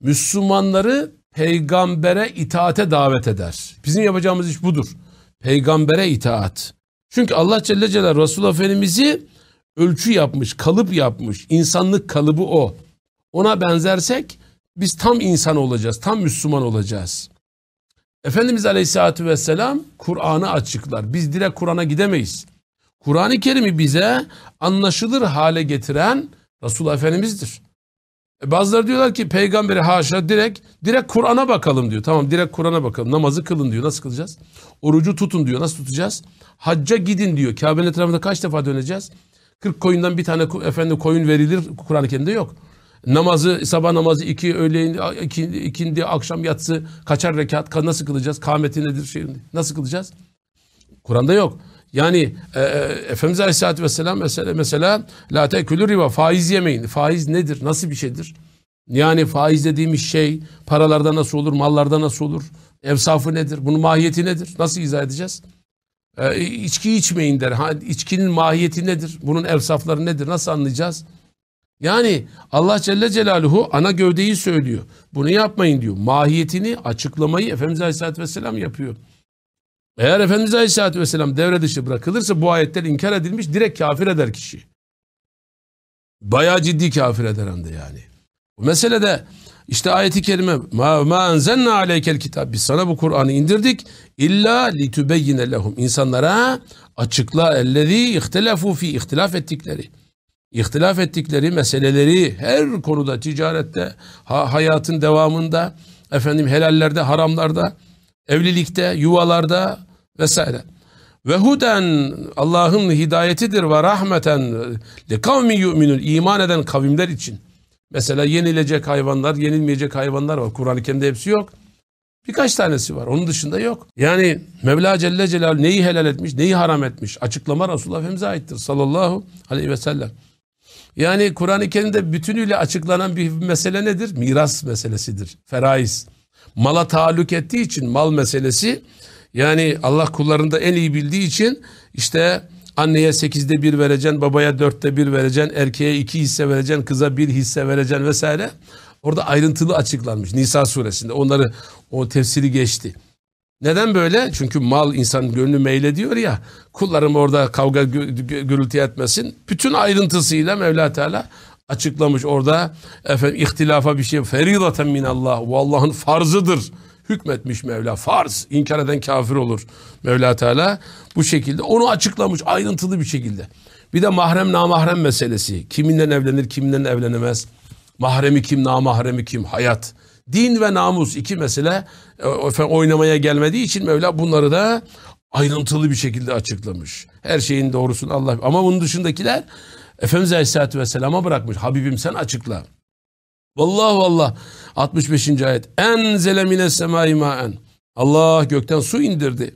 Müslümanları peygambere itaate davet eder. Bizim yapacağımız iş budur. Peygambere itaat. Çünkü Allah Celle Celaluhu Resulullah Efendimiz'i ölçü yapmış, kalıp yapmış. İnsanlık kalıbı o. Ona benzersek biz tam insan olacağız, tam Müslüman olacağız. Efendimiz Aleyhisselatü Vesselam Kur'an'ı açıklar. Biz direkt Kur'an'a gidemeyiz. Kur'an-ı Kerim'i bize anlaşılır hale getiren Resulullah Efendimiz'dir. E bazıları diyorlar ki peygamberi haşa direkt direkt Kur'an'a bakalım diyor. Tamam direkt Kur'an'a bakalım. Namazı kılın diyor. Nasıl kılacağız? Orucu tutun diyor. Nasıl tutacağız? Hacca gidin diyor. Kabe'nin etrafında kaç defa döneceğiz? 40 koyundan bir tane efendim koyun verilir. Kur'an-ı Kerim'de yok. Namazı sabah namazı iki öğleyin ikindi, ikindi akşam yatsı kaçar rekat nasıl kılacağız? Kâmeti nedir şey nasıl kılacağız? Kur'an'da yok. Yani e, e, Efendimiz Aleyhisselatü Vesselam mesela, mesela la tekülü riba faiz yemeyin. Faiz nedir? Nasıl bir şeydir? Yani faiz dediğimiz şey paralarda nasıl olur? Mallarda nasıl olur? Evsafı nedir? Bunun mahiyeti nedir? Nasıl izah edeceğiz? E, içki içmeyin der. Ha, içkinin mahiyeti nedir? Bunun evsafları nedir? Nasıl anlayacağız? Yani Allah Celle Celaluhu ana gövdeyi söylüyor. Bunu yapmayın diyor. Mahiyetini açıklamayı Efendimiz Aleyhisselatü Vesselam yapıyor. Eğer Efendimiz Aleyhisselatü Vesselam devre dışı bırakılırsa bu ayetler inkar edilmiş direkt kafir eder kişi. Bayağı ciddi kafir eder hem yani. Bu meselede işte ayeti kerime ma, ma enzenna aleykel kitab biz sana bu Kur'an'ı indirdik illa litübeyyine lehum insanlara açıkla ellezî ihtelefu fi ihtilaf ettikleri ihtilaf ettikleri meseleleri her konuda ticarette ha, hayatın devamında efendim helallerde haramlarda evlilikte yuvalarda vesaire. Ve huden Allah'ın hidayetidir ve rahmeten li kavmi yu'minun iman eden kavimler için. Mesela yenilecek hayvanlar, yenilmeyecek hayvanlar var. Kur'an-ı Kerim'de hepsi yok. Birkaç tanesi var. Onun dışında yok. Yani Mevla Celle Celaluhu neyi helal etmiş, neyi haram etmiş? Açıklama Resulullah Efendimiz'e aittir. Sallallahu aleyhi ve sellem. Yani Kur'an-ı Kerim'de bütünüyle açıklanan bir mesele nedir? Miras meselesidir. Feraiz. Mala taalluk ettiği için mal meselesi yani Allah kullarında en iyi bildiği için işte anneye sekizde bir vereceksin, babaya dörtte bir vereceksin, erkeğe iki hisse vereceksin, kıza bir hisse vereceksin vesaire. Orada ayrıntılı açıklanmış Nisa suresinde. Onları o tefsiri geçti. Neden böyle? Çünkü mal insan gönlü meylediyor ya. Kullarım orada kavga gürültü etmesin. Bütün ayrıntısıyla Mevla Teala açıklamış orada. Efendim ihtilafa bir şey. Feridaten minallah. Bu Allah'ın farzıdır hükmetmiş Mevla. Farz. inkar eden kafir olur Mevla Teala. Bu şekilde onu açıklamış ayrıntılı bir şekilde. Bir de mahrem namahrem meselesi. Kiminle evlenir, kiminle evlenemez. Mahremi kim, namahremi kim? Hayat. Din ve namus iki mesele e, oynamaya gelmediği için Mevla bunları da ayrıntılı bir şekilde açıklamış. Her şeyin doğrusunu Allah. Ama bunun dışındakiler Efendimiz Aleyhisselatü Vesselam'a bırakmış. Habibim sen açıkla. Vallahi vallah 65. ayet. Enzele mine semai maen. Allah gökten su indirdi.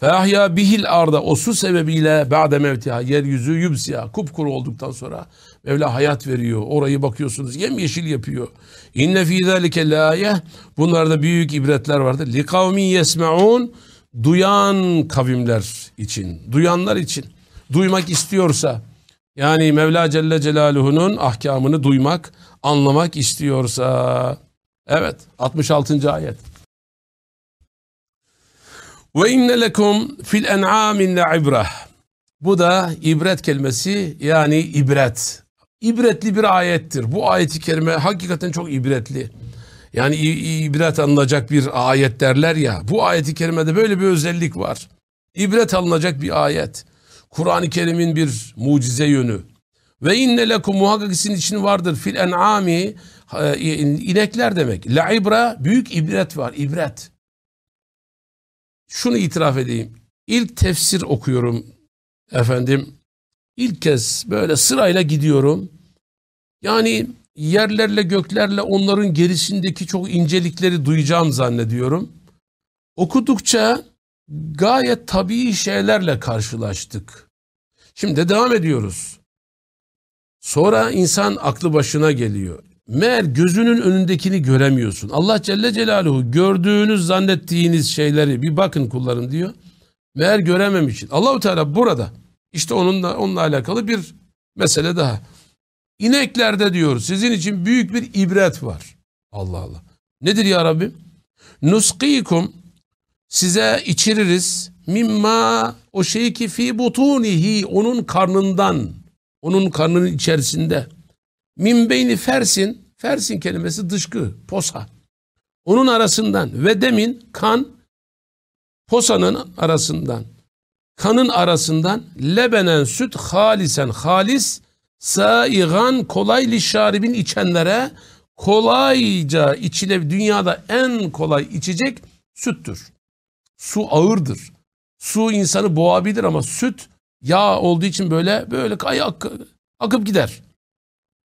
Fehya bihil arda o su sebebiyle ba'de mevtiha yeryüzü yübsiya kupkuru olduktan sonra Mevla hayat veriyor. Orayı bakıyorsunuz yemyeşil yapıyor. İnne fî zâlike lâye bunlarda büyük ibretler vardır. Li kavmin yesme'un duyan kavimler için, duyanlar için. Duymak istiyorsa yani Mevla Celle Celaluhu'nun ahkamını duymak, anlamak istiyorsa. Evet 66. ayet. Ve inne lekum fil en'amin ibrah. Bu da ibret kelimesi yani ibret. İbretli bir ayettir. Bu ayeti kerime hakikaten çok ibretli. Yani ibret alınacak bir ayet derler ya. Bu ayeti kerimede böyle bir özellik var. İbret alınacak bir ayet. Kur'an-ı Kerim'in bir mucize yönü. Ve inne lekum muhakkak sizin için vardır fil en'ami e, inekler demek. La ibra büyük ibret var. ibret. Şunu itiraf edeyim. İlk tefsir okuyorum efendim. İlk kez böyle sırayla gidiyorum. Yani yerlerle göklerle onların gerisindeki çok incelikleri duyacağım zannediyorum. Okudukça gayet tabii şeylerle karşılaştık. Şimdi devam ediyoruz. Sonra insan aklı başına geliyor. Meğer gözünün önündekini göremiyorsun. Allah Celle Celaluhu gördüğünüz zannettiğiniz şeyleri bir bakın kullarım diyor. Meğer görememişsin. Allahu Teala burada işte onunla onunla alakalı bir mesele daha. İneklerde diyor sizin için büyük bir ibret var. Allah Allah. Nedir ya Rabbim? Nuskikum size içiririz mimma o şey ki fi butunihi onun karnından onun karnının içerisinde min beyni fersin fersin kelimesi dışkı posa onun arasından ve demin kan posanın arasından kanın arasından lebenen süt halisen halis Saigan kolay lişaribin içenlere kolayca içile dünyada en kolay içecek süttür. Su ağırdır. Su insanı boğabilir ama süt yağ olduğu için böyle böyle kay ak- akıp gider.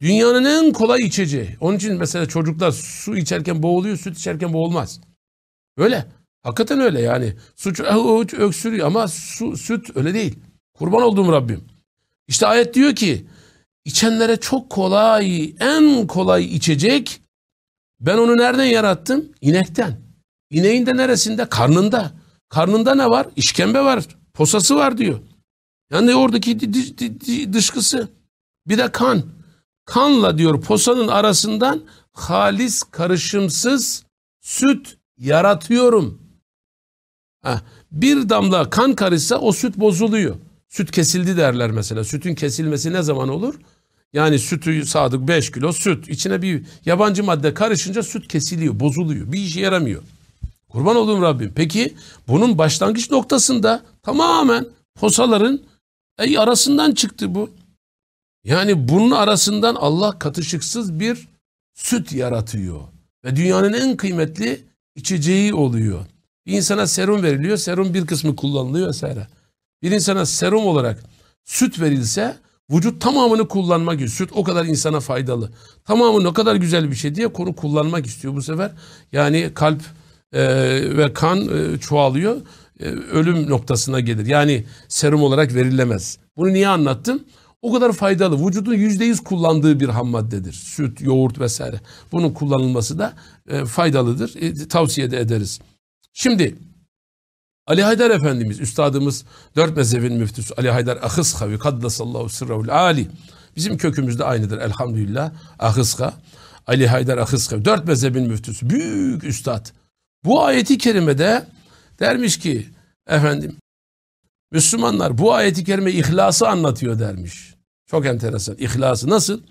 Dünyanın en kolay içeceği. Onun için mesela çocuklar su içerken boğuluyor, süt içerken boğulmaz. Öyle. Hakikaten öyle yani. Su ç- öksürüyor ama su, süt öyle değil. Kurban olduğum Rabbim. İşte ayet diyor ki içenlere çok kolay, en kolay içecek ben onu nereden yarattım? İnekten. İneğin de neresinde? Karnında. Karnında ne var? İşkembe var. Posası var diyor. Yani oradaki dışkısı. Bir de kan. Kanla diyor posanın arasından halis karışımsız süt yaratıyorum. Bir damla kan karışsa o süt bozuluyor. Süt kesildi derler mesela. Sütün kesilmesi ne zaman olur? Yani sütü sadık 5 kilo süt. içine bir yabancı madde karışınca süt kesiliyor, bozuluyor. Bir işe yaramıyor. Kurban olduğum Rabbim. Peki bunun başlangıç noktasında tamamen posaların e, arasından çıktı bu. Yani bunun arasından Allah katışıksız bir süt yaratıyor. Ve dünyanın en kıymetli içeceği oluyor. Bir insana serum veriliyor, serum bir kısmı kullanılıyor vesaire. Bir insana serum olarak süt verilse vücut tamamını kullanmak istiyor. Süt o kadar insana faydalı. Tamamı ne kadar güzel bir şey diye konu kullanmak istiyor bu sefer. Yani kalp e, ve kan e, çoğalıyor. E, ölüm noktasına gelir. Yani serum olarak verilemez. Bunu niye anlattım? O kadar faydalı. Vücudun yüzde yüz kullandığı bir ham maddedir. Süt, yoğurt vesaire. Bunun kullanılması da e, faydalıdır. E, tavsiye de ederiz. Şimdi Ali Haydar Efendimiz, üstadımız dört mezhebin müftüsü Ali Haydar Ahıskavi, kaddesallahu sırrahul ali. Bizim kökümüzde aynıdır elhamdülillah. Ahıska, Ali Haydar Ahıskavi, dört mezhebin müftüsü, büyük üstad. Bu ayeti kerimede dermiş ki, efendim, Müslümanlar bu ayeti kerime ihlası anlatıyor dermiş. Çok enteresan. İhlası nasıl?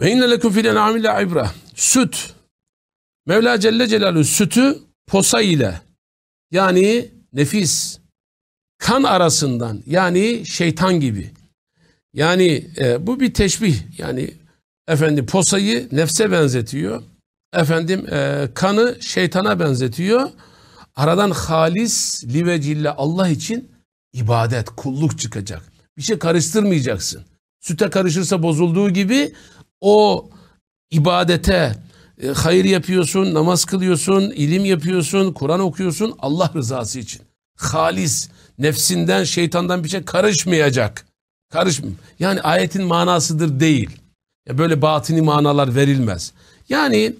Ve inne lekum fil en'ami la ibra. Süt. Mevla Celle Celaluhu sütü posa ile yani nefis kan arasından yani şeytan gibi. Yani e, bu bir teşbih. Yani efendim posayı nefse benzetiyor. Efendim e, kanı şeytana benzetiyor. Aradan halis livecille Allah için ibadet, kulluk çıkacak. Bir şey karıştırmayacaksın. Süte karışırsa bozulduğu gibi o ibadete e, hayır yapıyorsun, namaz kılıyorsun, ilim yapıyorsun, Kur'an okuyorsun Allah rızası için. Halis, nefsinden, şeytandan bir şey karışmayacak. Karışm. Yani ayetin manasıdır değil. Ya böyle batini manalar verilmez. Yani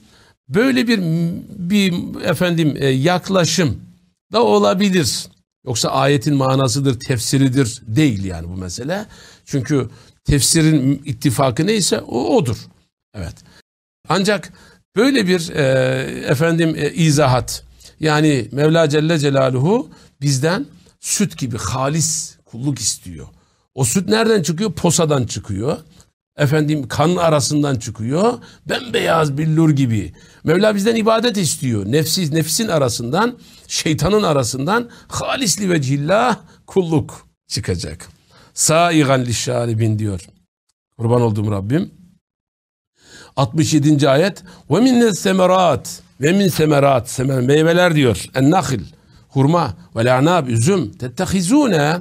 böyle bir bir efendim e, yaklaşım da olabilir. Yoksa ayetin manasıdır, tefsiridir değil yani bu mesele. Çünkü tefsirin ittifakı neyse o odur. Evet. Ancak böyle bir e, efendim e, izahat yani Mevla Celle Celaluhu bizden süt gibi halis kulluk istiyor. O süt nereden çıkıyor? Posadan çıkıyor. Efendim kan arasından çıkıyor. Bembeyaz billur gibi. Mevla bizden ibadet istiyor. Nefsiz, nefsin arasından, şeytanın arasından halisli ve cillah kulluk çıkacak. Saigan lişşaribin diyor. Kurban olduğum Rabbim. 67. ayet. Ve min semerat ve min semerat semer meyveler diyor. En nahil hurma ve la'nab üzüm tettehizune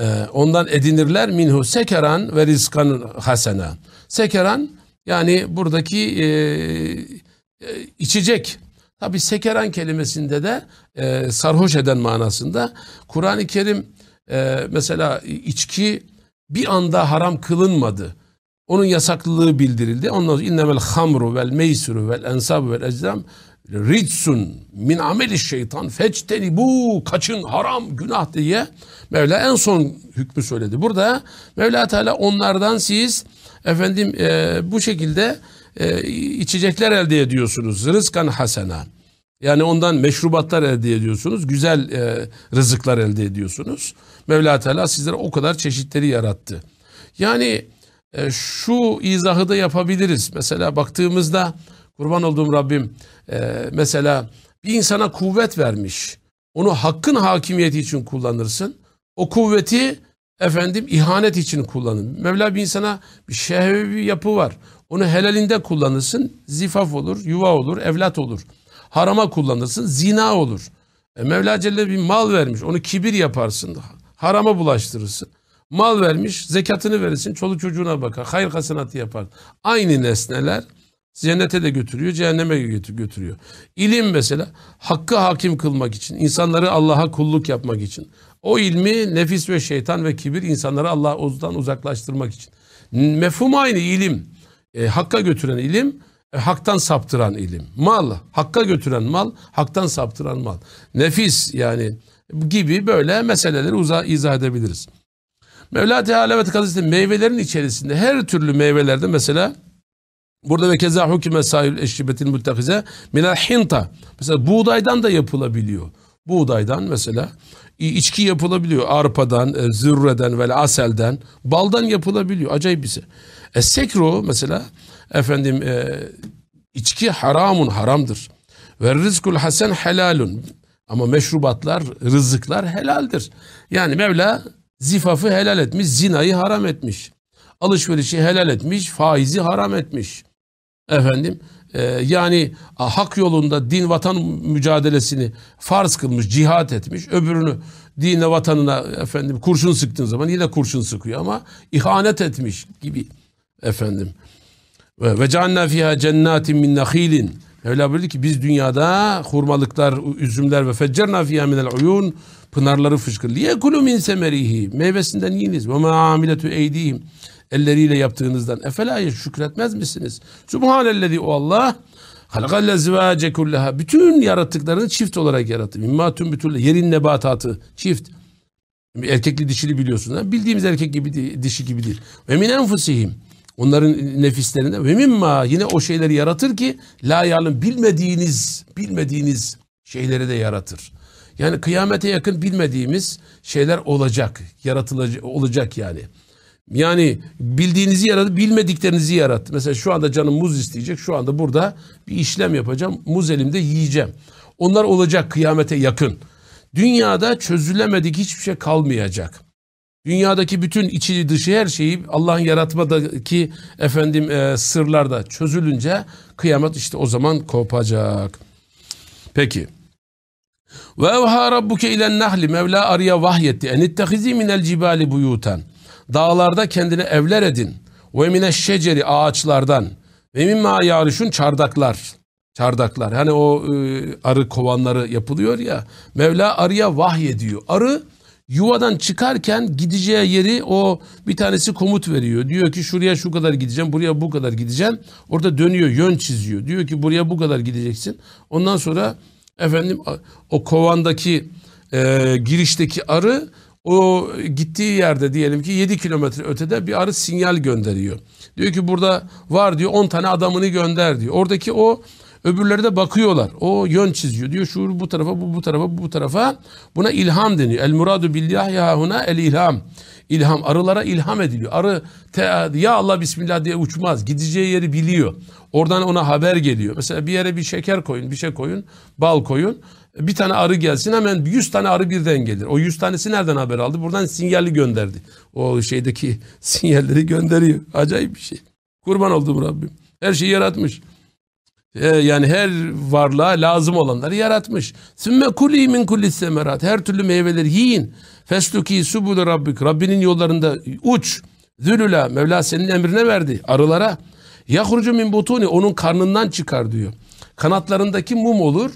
ee, ondan edinirler minhu sekeran ve rizkan hasena. Sekeran yani buradaki e, e, içecek. Tabi sekeran kelimesinde de e, sarhoş eden manasında. Kur'an-ı Kerim e, mesela içki bir anda haram kılınmadı. Onun yasaklılığı bildirildi. Ondan sonra innemel hamru vel meysuru vel ensabu vel ecdam ritsun min ameli şeytan bu kaçın haram günah diye Mevla en son hükmü söyledi. Burada Mevla Teala onlardan siz efendim e, bu şekilde e, içecekler elde ediyorsunuz. Rızkan hasena. Yani ondan meşrubatlar elde ediyorsunuz. Güzel e, rızıklar elde ediyorsunuz. Mevla Teala sizlere o kadar çeşitleri yarattı. Yani e, şu izahı da yapabiliriz. Mesela baktığımızda kurban olduğum Rabbim e, mesela bir insana kuvvet vermiş. Onu hakkın hakimiyeti için kullanırsın. O kuvveti efendim ihanet için kullanın. Mevla bir insana bir şehvi yapı var. Onu helalinde kullanırsın. Zifaf olur, yuva olur, evlat olur. Harama kullanırsın, zina olur. E Mevla Celle bir mal vermiş. Onu kibir yaparsın. Harama bulaştırırsın. Mal vermiş, zekatını verirsin, çoluk çocuğuna bakar, hayır hasenatı yapar. Aynı nesneler cennete de götürüyor, cehenneme götürüyor. İlim mesela hakkı hakim kılmak için, insanları Allah'a kulluk yapmak için. O ilmi nefis ve şeytan ve kibir insanları Allah'tan uzaklaştırmak için. Mefhum aynı ilim. E, hakka götüren ilim, e, haktan saptıran ilim. Mal, hakka götüren mal, haktan saptıran mal. Nefis yani gibi böyle meseleleri izah edebiliriz. Mevla Teala ve Tekadüs'te meyvelerin içerisinde her türlü meyvelerde mesela burada ve keza hüküme sahip eşribetin müttakize minel hinta mesela buğdaydan da yapılabiliyor. Buğdaydan mesela içki yapılabiliyor. Arpadan, e, zürreden ve aselden, baldan yapılabiliyor. Acayip bir şey. E, sekro mesela efendim e, içki haramun haramdır. Ve rizkul hasen helalun. Ama meşrubatlar, rızıklar helaldir. Yani Mevla zifafı helal etmiş, zinayı haram etmiş. Alışverişi helal etmiş, faizi haram etmiş. Efendim e, yani hak yolunda din vatan mücadelesini farz kılmış, cihat etmiş. Öbürünü dinle vatanına efendim kurşun sıktığın zaman yine kurşun sıkıyor ama ihanet etmiş gibi efendim. Ve ceanna fiha cennatin min nakhilin. Mevla buyurdu ki biz dünyada hurmalıklar, üzümler ve feccerna fiha minel uyun pınarları fışkır. Liyekulu min semerihi. Meyvesinden yiyiniz. Ve ma amiletu eydihim. Elleriyle yaptığınızdan. Efela şükretmez misiniz? Subhanellezi o Allah halakal ezvace kullaha. Bütün yaratıklarını çift olarak yarattı. Mimma tüm bütün yerin nebatatı çift. Erkekli dişili biliyorsun. Ha? Bildiğimiz erkek gibi dişi gibi değil. Ve min enfusihim. Onların nefislerinde ve mimma yine o şeyleri yaratır ki la yalın bilmediğiniz bilmediğiniz şeyleri de yaratır. Yani kıyamete yakın bilmediğimiz şeyler olacak, yaratılacak olacak yani. Yani bildiğinizi yarattı, bilmediklerinizi yarattı. Mesela şu anda canım muz isteyecek. Şu anda burada bir işlem yapacağım. Muz elimde yiyeceğim. Onlar olacak kıyamete yakın. Dünyada çözülemedik hiçbir şey kalmayacak. Dünyadaki bütün içi dışı her şeyi Allah'ın yaratmadaki efendim e, sırlarda çözülünce kıyamet işte o zaman kopacak. Peki. Ve evha rabbuke ilen nahli Mevla arıya vahyetti. Enittehizi minel cibali buyutan. Dağlarda kendine evler edin. Ve mine şeceri ağaçlardan. Ve mimma yarışun çardaklar. Çardaklar. Hani o e, arı kovanları yapılıyor ya. Mevla arıya vahyediyor. Arı yuvadan çıkarken gideceği yeri o bir tanesi komut veriyor. Diyor ki şuraya şu kadar gideceğim, buraya bu kadar gideceğim. Orada dönüyor, yön çiziyor. Diyor ki buraya bu kadar gideceksin. Ondan sonra efendim o kovandaki e, girişteki arı o gittiği yerde diyelim ki 7 kilometre ötede bir arı sinyal gönderiyor. Diyor ki burada var diyor 10 tane adamını gönder diyor. Oradaki o öbürleri de bakıyorlar. O yön çiziyor. Diyor şu bu tarafa bu bu tarafa bu bu tarafa. Buna ilham deniyor. El muradu billah yahuna el ilham. İlham arılara ilham ediliyor. Arı te, ya Allah bismillah diye uçmaz. Gideceği yeri biliyor. Oradan ona haber geliyor. Mesela bir yere bir şeker koyun, bir şey koyun, bal koyun. Bir tane arı gelsin hemen 100 tane arı birden gelir. O 100 tanesi nereden haber aldı? Buradan sinyali gönderdi. O şeydeki sinyalleri gönderiyor. Acayip bir şey. Kurban oldum Rabbim. Her şeyi yaratmış. Ee, yani her varlığa lazım olanları yaratmış. Sümme kuli min kulli semerat. Her türlü meyveleri yiyin. Fesluki subul rabbik. Rabbinin yollarında uç. Zülüla. Mevla senin emrine verdi. Arılara. Yahrucu min butuni. Onun karnından çıkar diyor. Kanatlarındaki mum olur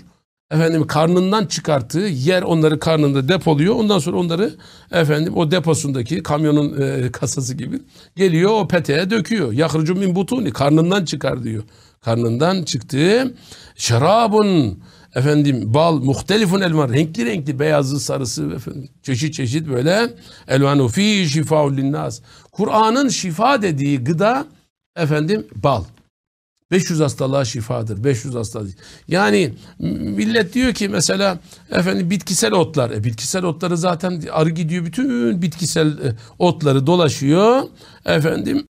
efendim karnından çıkarttığı yer onları karnında depoluyor. Ondan sonra onları efendim o deposundaki kamyonun e, kasası gibi geliyor o peteğe döküyor. Yahrucu min butuni karnından çıkar diyor. Karnından çıktı. Şarabun efendim bal muhtelifun elvan renkli renkli beyazı sarısı efendim çeşit çeşit böyle elvanu fi şifaul linnas. Kur'an'ın şifa dediği gıda efendim bal. 500 hastalığa şifadır. 500 hastalığı. Yani millet diyor ki mesela efendim bitkisel otlar. E, bitkisel otları zaten arı gidiyor bütün bitkisel e, otları dolaşıyor. Efendim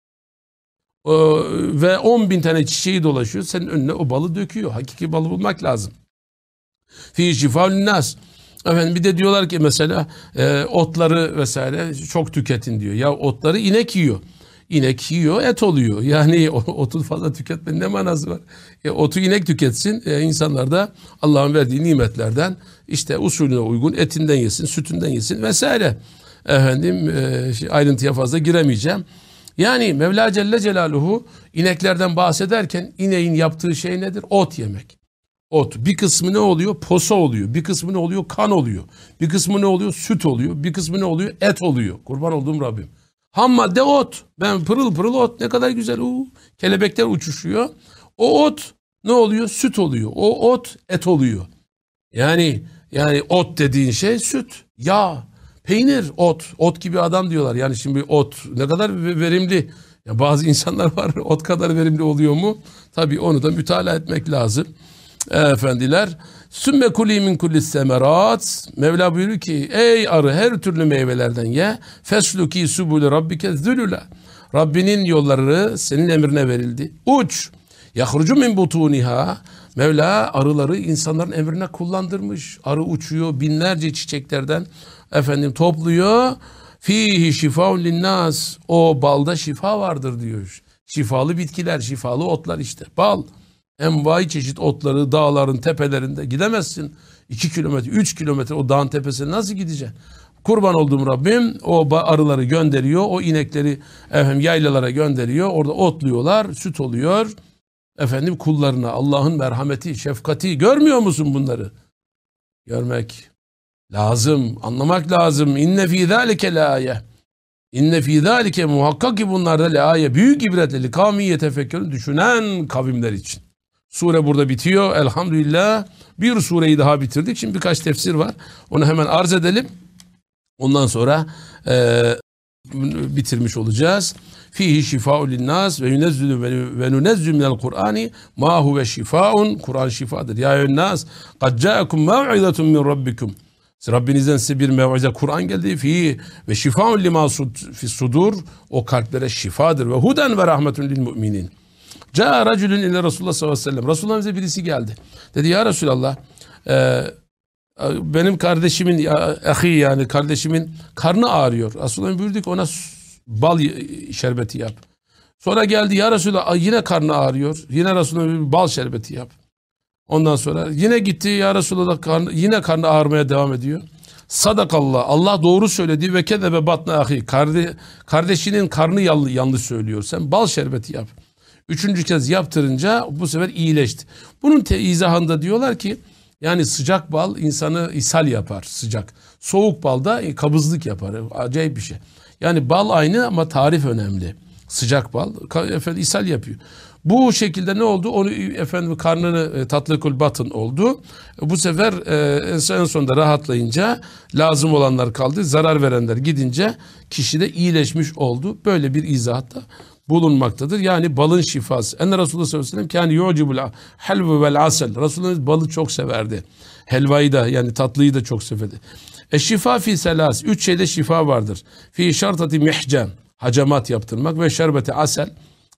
ve 10 bin tane çiçeği dolaşıyor. Senin önüne o balı döküyor. Hakiki balı bulmak lazım. Fi şifa nas. Efendim bir de diyorlar ki mesela e, otları vesaire çok tüketin diyor. Ya otları inek yiyor. İnek yiyor et oluyor. Yani otu fazla tüketmenin ne manası var? E, otu inek tüketsin. E, insanlar da Allah'ın verdiği nimetlerden işte usulüne uygun etinden yesin, sütünden yesin vesaire. Efendim e, şey, ayrıntıya fazla giremeyeceğim. Yani Mevla Celle Celaluhu ineklerden bahsederken ineğin yaptığı şey nedir? Ot yemek. Ot. Bir kısmı ne oluyor? Posa oluyor. Bir kısmı ne oluyor? Kan oluyor. Bir kısmı ne oluyor? Süt oluyor. Bir kısmı ne oluyor? Et oluyor. Kurban olduğum Rabbim. Ham madde ot. Ben pırıl pırıl ot. Ne kadar güzel. Uu, kelebekler uçuşuyor. O ot ne oluyor? Süt oluyor. O ot et oluyor. Yani yani ot dediğin şey süt, yağ, peynir, ot. Ot gibi adam diyorlar. Yani şimdi ot ne kadar verimli. Ya bazı insanlar var ot kadar verimli oluyor mu? Tabii onu da mütalaa etmek lazım. Efendiler Sümme kuli min kulli semerat. Mevla buyuruyor ki ey arı her türlü meyvelerden ye. Fesluki subule rabbike zülüle. Rabbinin yolları senin emrine verildi. Uç. Yahrucu min butuniha. Mevla arıları insanların emrine kullandırmış. Arı uçuyor binlerce çiçeklerden efendim topluyor. Fihi şifaun linnas. O balda şifa vardır diyor. Şifalı bitkiler, şifalı otlar işte. Bal envai çeşit otları dağların tepelerinde gidemezsin. 2 kilometre, 3 kilometre o dağın tepesine nasıl gideceksin? Kurban olduğum Rabbim o arıları gönderiyor. O inekleri efendim yaylalara gönderiyor. Orada otluyorlar, süt oluyor. Efendim kullarına Allah'ın merhameti, şefkati görmüyor musun bunları? Görmek lazım, anlamak lazım. İnne fî zâlike lâye. İnne fî zâlike muhakkak ki bunlarda lâye. Büyük ibretli kavmiye tefekkürün düşünen kavimler için. Sure burada bitiyor. Elhamdülillah. Bir sureyi daha bitirdik. Şimdi birkaç tefsir var. Onu hemen arz edelim. Ondan sonra e, bitirmiş olacağız. Fihi şifa'u linnas ve yunezzülü ve nunezzülü minel Kur'ani ma huve şifaun. Kur'an şifadır. Ya eyyünnâs kad câekum mev'izetun min rabbikum. Rabbinizden size bir mev'ize Kur'an geldi. Fi ve şifaun lima fi sudur. O kalplere şifadır. Ve huden ve rahmetun lil müminin. Ca racülün ile Resulullah sallallahu aleyhi ve sellem. Resulullah'ımıza birisi geldi. Dedi ya Resulallah e, benim kardeşimin ya, ahi yani kardeşimin karnı ağrıyor. Resulullah buyurdu ki ona bal şerbeti yap. Sonra geldi ya Resulallah yine karnı ağrıyor. Yine Resulullah bal şerbeti yap. Ondan sonra yine gitti ya Resulallah karnı, yine karnı ağrımaya devam ediyor. Sadakallah Allah doğru söyledi ve kedebe batna ahi kardeş, kardeşinin karnı yanlış söylüyor. Sen bal şerbeti yap. Üçüncü kez yaptırınca bu sefer iyileşti. Bunun izahında diyorlar ki yani sıcak bal insanı ishal yapar sıcak. Soğuk bal da kabızlık yapar. Acayip bir şey. Yani bal aynı ama tarif önemli. Sıcak bal efendim ishal yapıyor. Bu şekilde ne oldu? Onu efendim karnını e, tatlı kul batın oldu. Bu sefer e, en sonunda rahatlayınca lazım olanlar kaldı. Zarar verenler gidince kişi de iyileşmiş oldu. Böyle bir izahatta bulunmaktadır. Yani balın şifası. Enne Resulullah sallallahu aleyhi ve sellem vel asel. Resulullah balı çok severdi. Helvayı da yani tatlıyı da çok severdi. E şifa fi selas. Üç şeyde şifa vardır. Fi şartati mihcem. Hacamat yaptırmak ve şerbeti asel.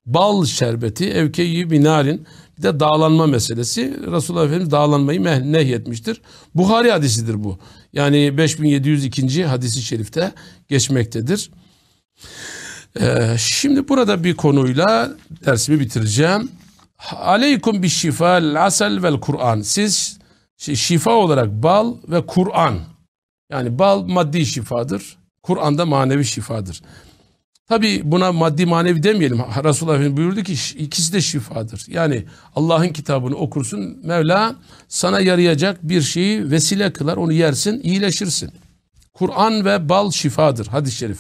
Bal şerbeti evkeyi binarin. Bir de dağlanma meselesi. Resulullah Efendimiz dağlanmayı nehyetmiştir. Buhari hadisidir bu. Yani 5702. hadisi şerifte geçmektedir. Ee, şimdi burada bir konuyla dersimi bitireceğim. Aleykum bi şifa asel vel Kur'an. Siz şifa olarak bal ve Kur'an. Yani bal maddi şifadır. Kur'an da manevi şifadır. Tabi buna maddi manevi demeyelim. Resulullah Efendimiz buyurdu ki ikisi de şifadır. Yani Allah'ın kitabını okursun. Mevla sana yarayacak bir şeyi vesile kılar. Onu yersin, iyileşirsin. Kur'an ve bal şifadır. Hadis-i şerif.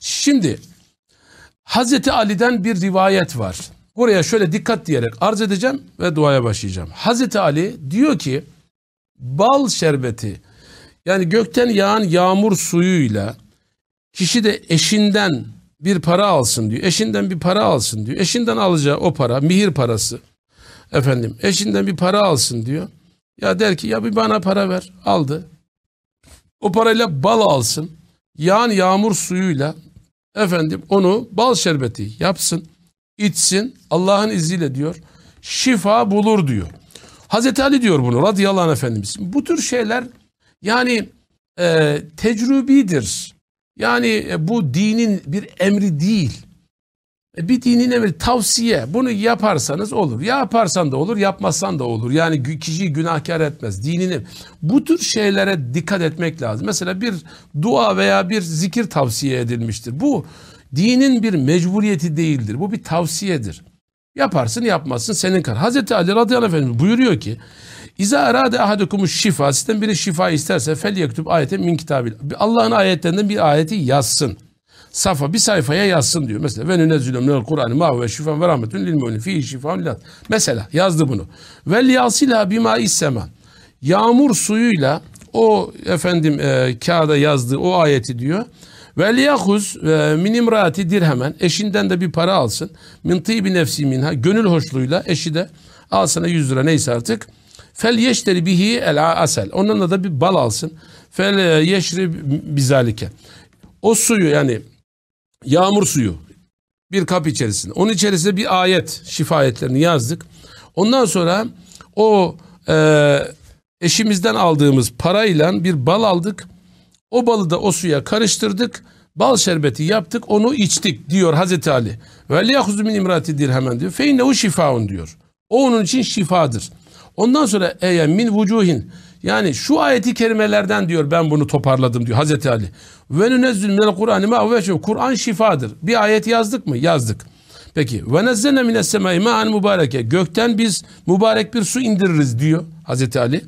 Şimdi Hazreti Ali'den bir rivayet var. Buraya şöyle dikkat diyerek arz edeceğim ve duaya başlayacağım. Hazreti Ali diyor ki bal şerbeti yani gökten yağan yağmur suyuyla kişi de eşinden bir para alsın diyor. Eşinden bir para alsın diyor. Eşinden alacağı o para mihir parası. Efendim eşinden bir para alsın diyor. Ya der ki ya bir bana para ver. Aldı. O parayla bal alsın. Yağan yağmur suyuyla efendim onu bal şerbeti yapsın, içsin Allah'ın izniyle diyor. Şifa bulur diyor. Hazreti Ali diyor bunu radıyallahu anh efendimiz. Bu tür şeyler yani e, tecrübidir. Yani e, bu dinin bir emri değil. E, bir dinin emri tavsiye. Bunu yaparsanız olur. Ya yaparsan da olur, yapmazsan da olur. Yani kişiyi günahkar etmez. Dinini bu tür şeylere dikkat etmek lazım. Mesela bir dua veya bir zikir tavsiye edilmiştir. Bu dinin bir mecburiyeti değildir. Bu bir tavsiyedir. Yaparsın yapmazsın senin kar. Hazreti Ali radıyallahu anh buyuruyor ki İza arade ahadukumuş şifa sizden biri şifa isterse fel yektub ayete min kitabil. Allah'ın ayetlerinden bir ayeti yazsın. Safa bir sayfaya yazsın diyor. Mesela ve nunezzilu minel Kur'an ma ve şifa ve rahmetun lil mu'minin fihi şifaun lil Mesela yazdı bunu. Vel yasilha bima issema. Yağmur suyuyla o efendim e, kağıda yazdığı o ayeti diyor. Ve liyahuz e, min imraati dirhemen eşinden de bir para alsın. Min tibi nefsi minha gönül hoşluğuyla eşi de al sana 100 lira neyse artık. Fel yeşteri bihi el asel. Onunla da bir bal alsın. Fel e, yeşri bizalike. O suyu yani yağmur suyu bir kap içerisinde. Onun içerisinde bir ayet, şifa ayetlerini yazdık. Ondan sonra o e, eşimizden aldığımız parayla bir bal aldık. O balı da o suya karıştırdık. Bal şerbeti yaptık, onu içtik diyor Hazreti Ali. Ve liyahuzu min imrati dirhemen diyor. Fe innehu şifaun diyor. O onun için şifadır. Ondan sonra eye min vucuhin yani şu ayeti kerimelerden diyor ben bunu toparladım diyor Hazreti Ali. Ve nunezzül minel Kur'an ma Kur'an şifadır. Bir ayet yazdık mı? Yazdık. Peki ve nezzene mines semai ma'an mübareke. Gökten biz mübarek bir su indiririz diyor Hazreti Ali.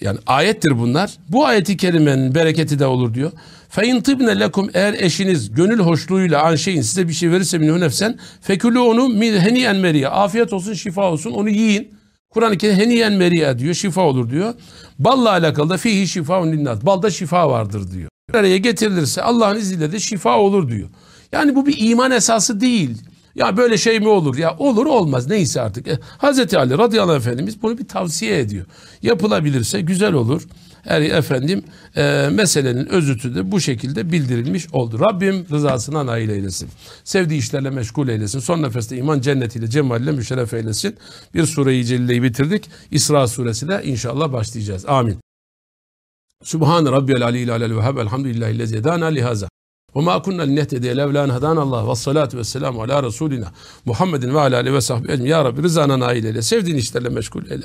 Yani ayettir bunlar. Bu ayeti kerimenin bereketi de olur diyor. Fe in tibne lekum eğer eşiniz gönül hoşluğuyla an şeyin size bir şey verirse minhu nefsen fekülü onu heniyen meriye. Afiyet olsun şifa olsun onu yiyin. Kur'an-ı Kerim heniyen meriye diyor şifa olur diyor. Balla alakalı da fihi şifa linnat. Balda şifa vardır diyor. Bir araya getirilirse Allah'ın izniyle de şifa olur diyor. Yani bu bir iman esası değil. Ya böyle şey mi olur? Ya olur olmaz neyse artık. E, Hazreti Ali radıyallahu anh efendimiz bunu bir tavsiye ediyor. Yapılabilirse güzel olur. Her efendim e, meselenin özütü de bu şekilde bildirilmiş oldu. Rabbim rızasına nail eylesin. Sevdiği işlerle meşgul eylesin. Son nefeste iman cennetiyle, cemaliyle müşerref eylesin. Bir sureyi celleyi bitirdik. İsra suresi de inşallah başlayacağız. Amin. Subhan Rabbiyel aliyyil alel vehhab elhamdülillahi lezi edana lihaza. وما كنا لنهتدي لولا ان هدانا الله والصلاه والسلام على رسولنا Muhammedin ve ala aleyhi ve sahbihi ecmaîn. Ya Rabbi rızana nail eyle. Sevdiğin işlerle meşgul eyle.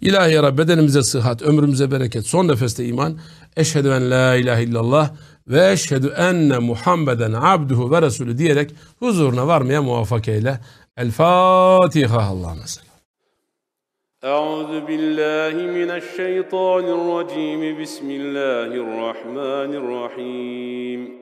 İlahi ya Rabbi bedenimize sıhhat, ömrümüze bereket, son nefeste iman. Eşhedü en la ilahe illallah ve eşhedü enne Muhammeden abduhu ve resulü diyerek huzuruna varmaya muvaffak eyle. El Fatiha Allah'ına selam. أعوذ بالله من الشيطان الرجيم بسم الله الرحمن الرحيم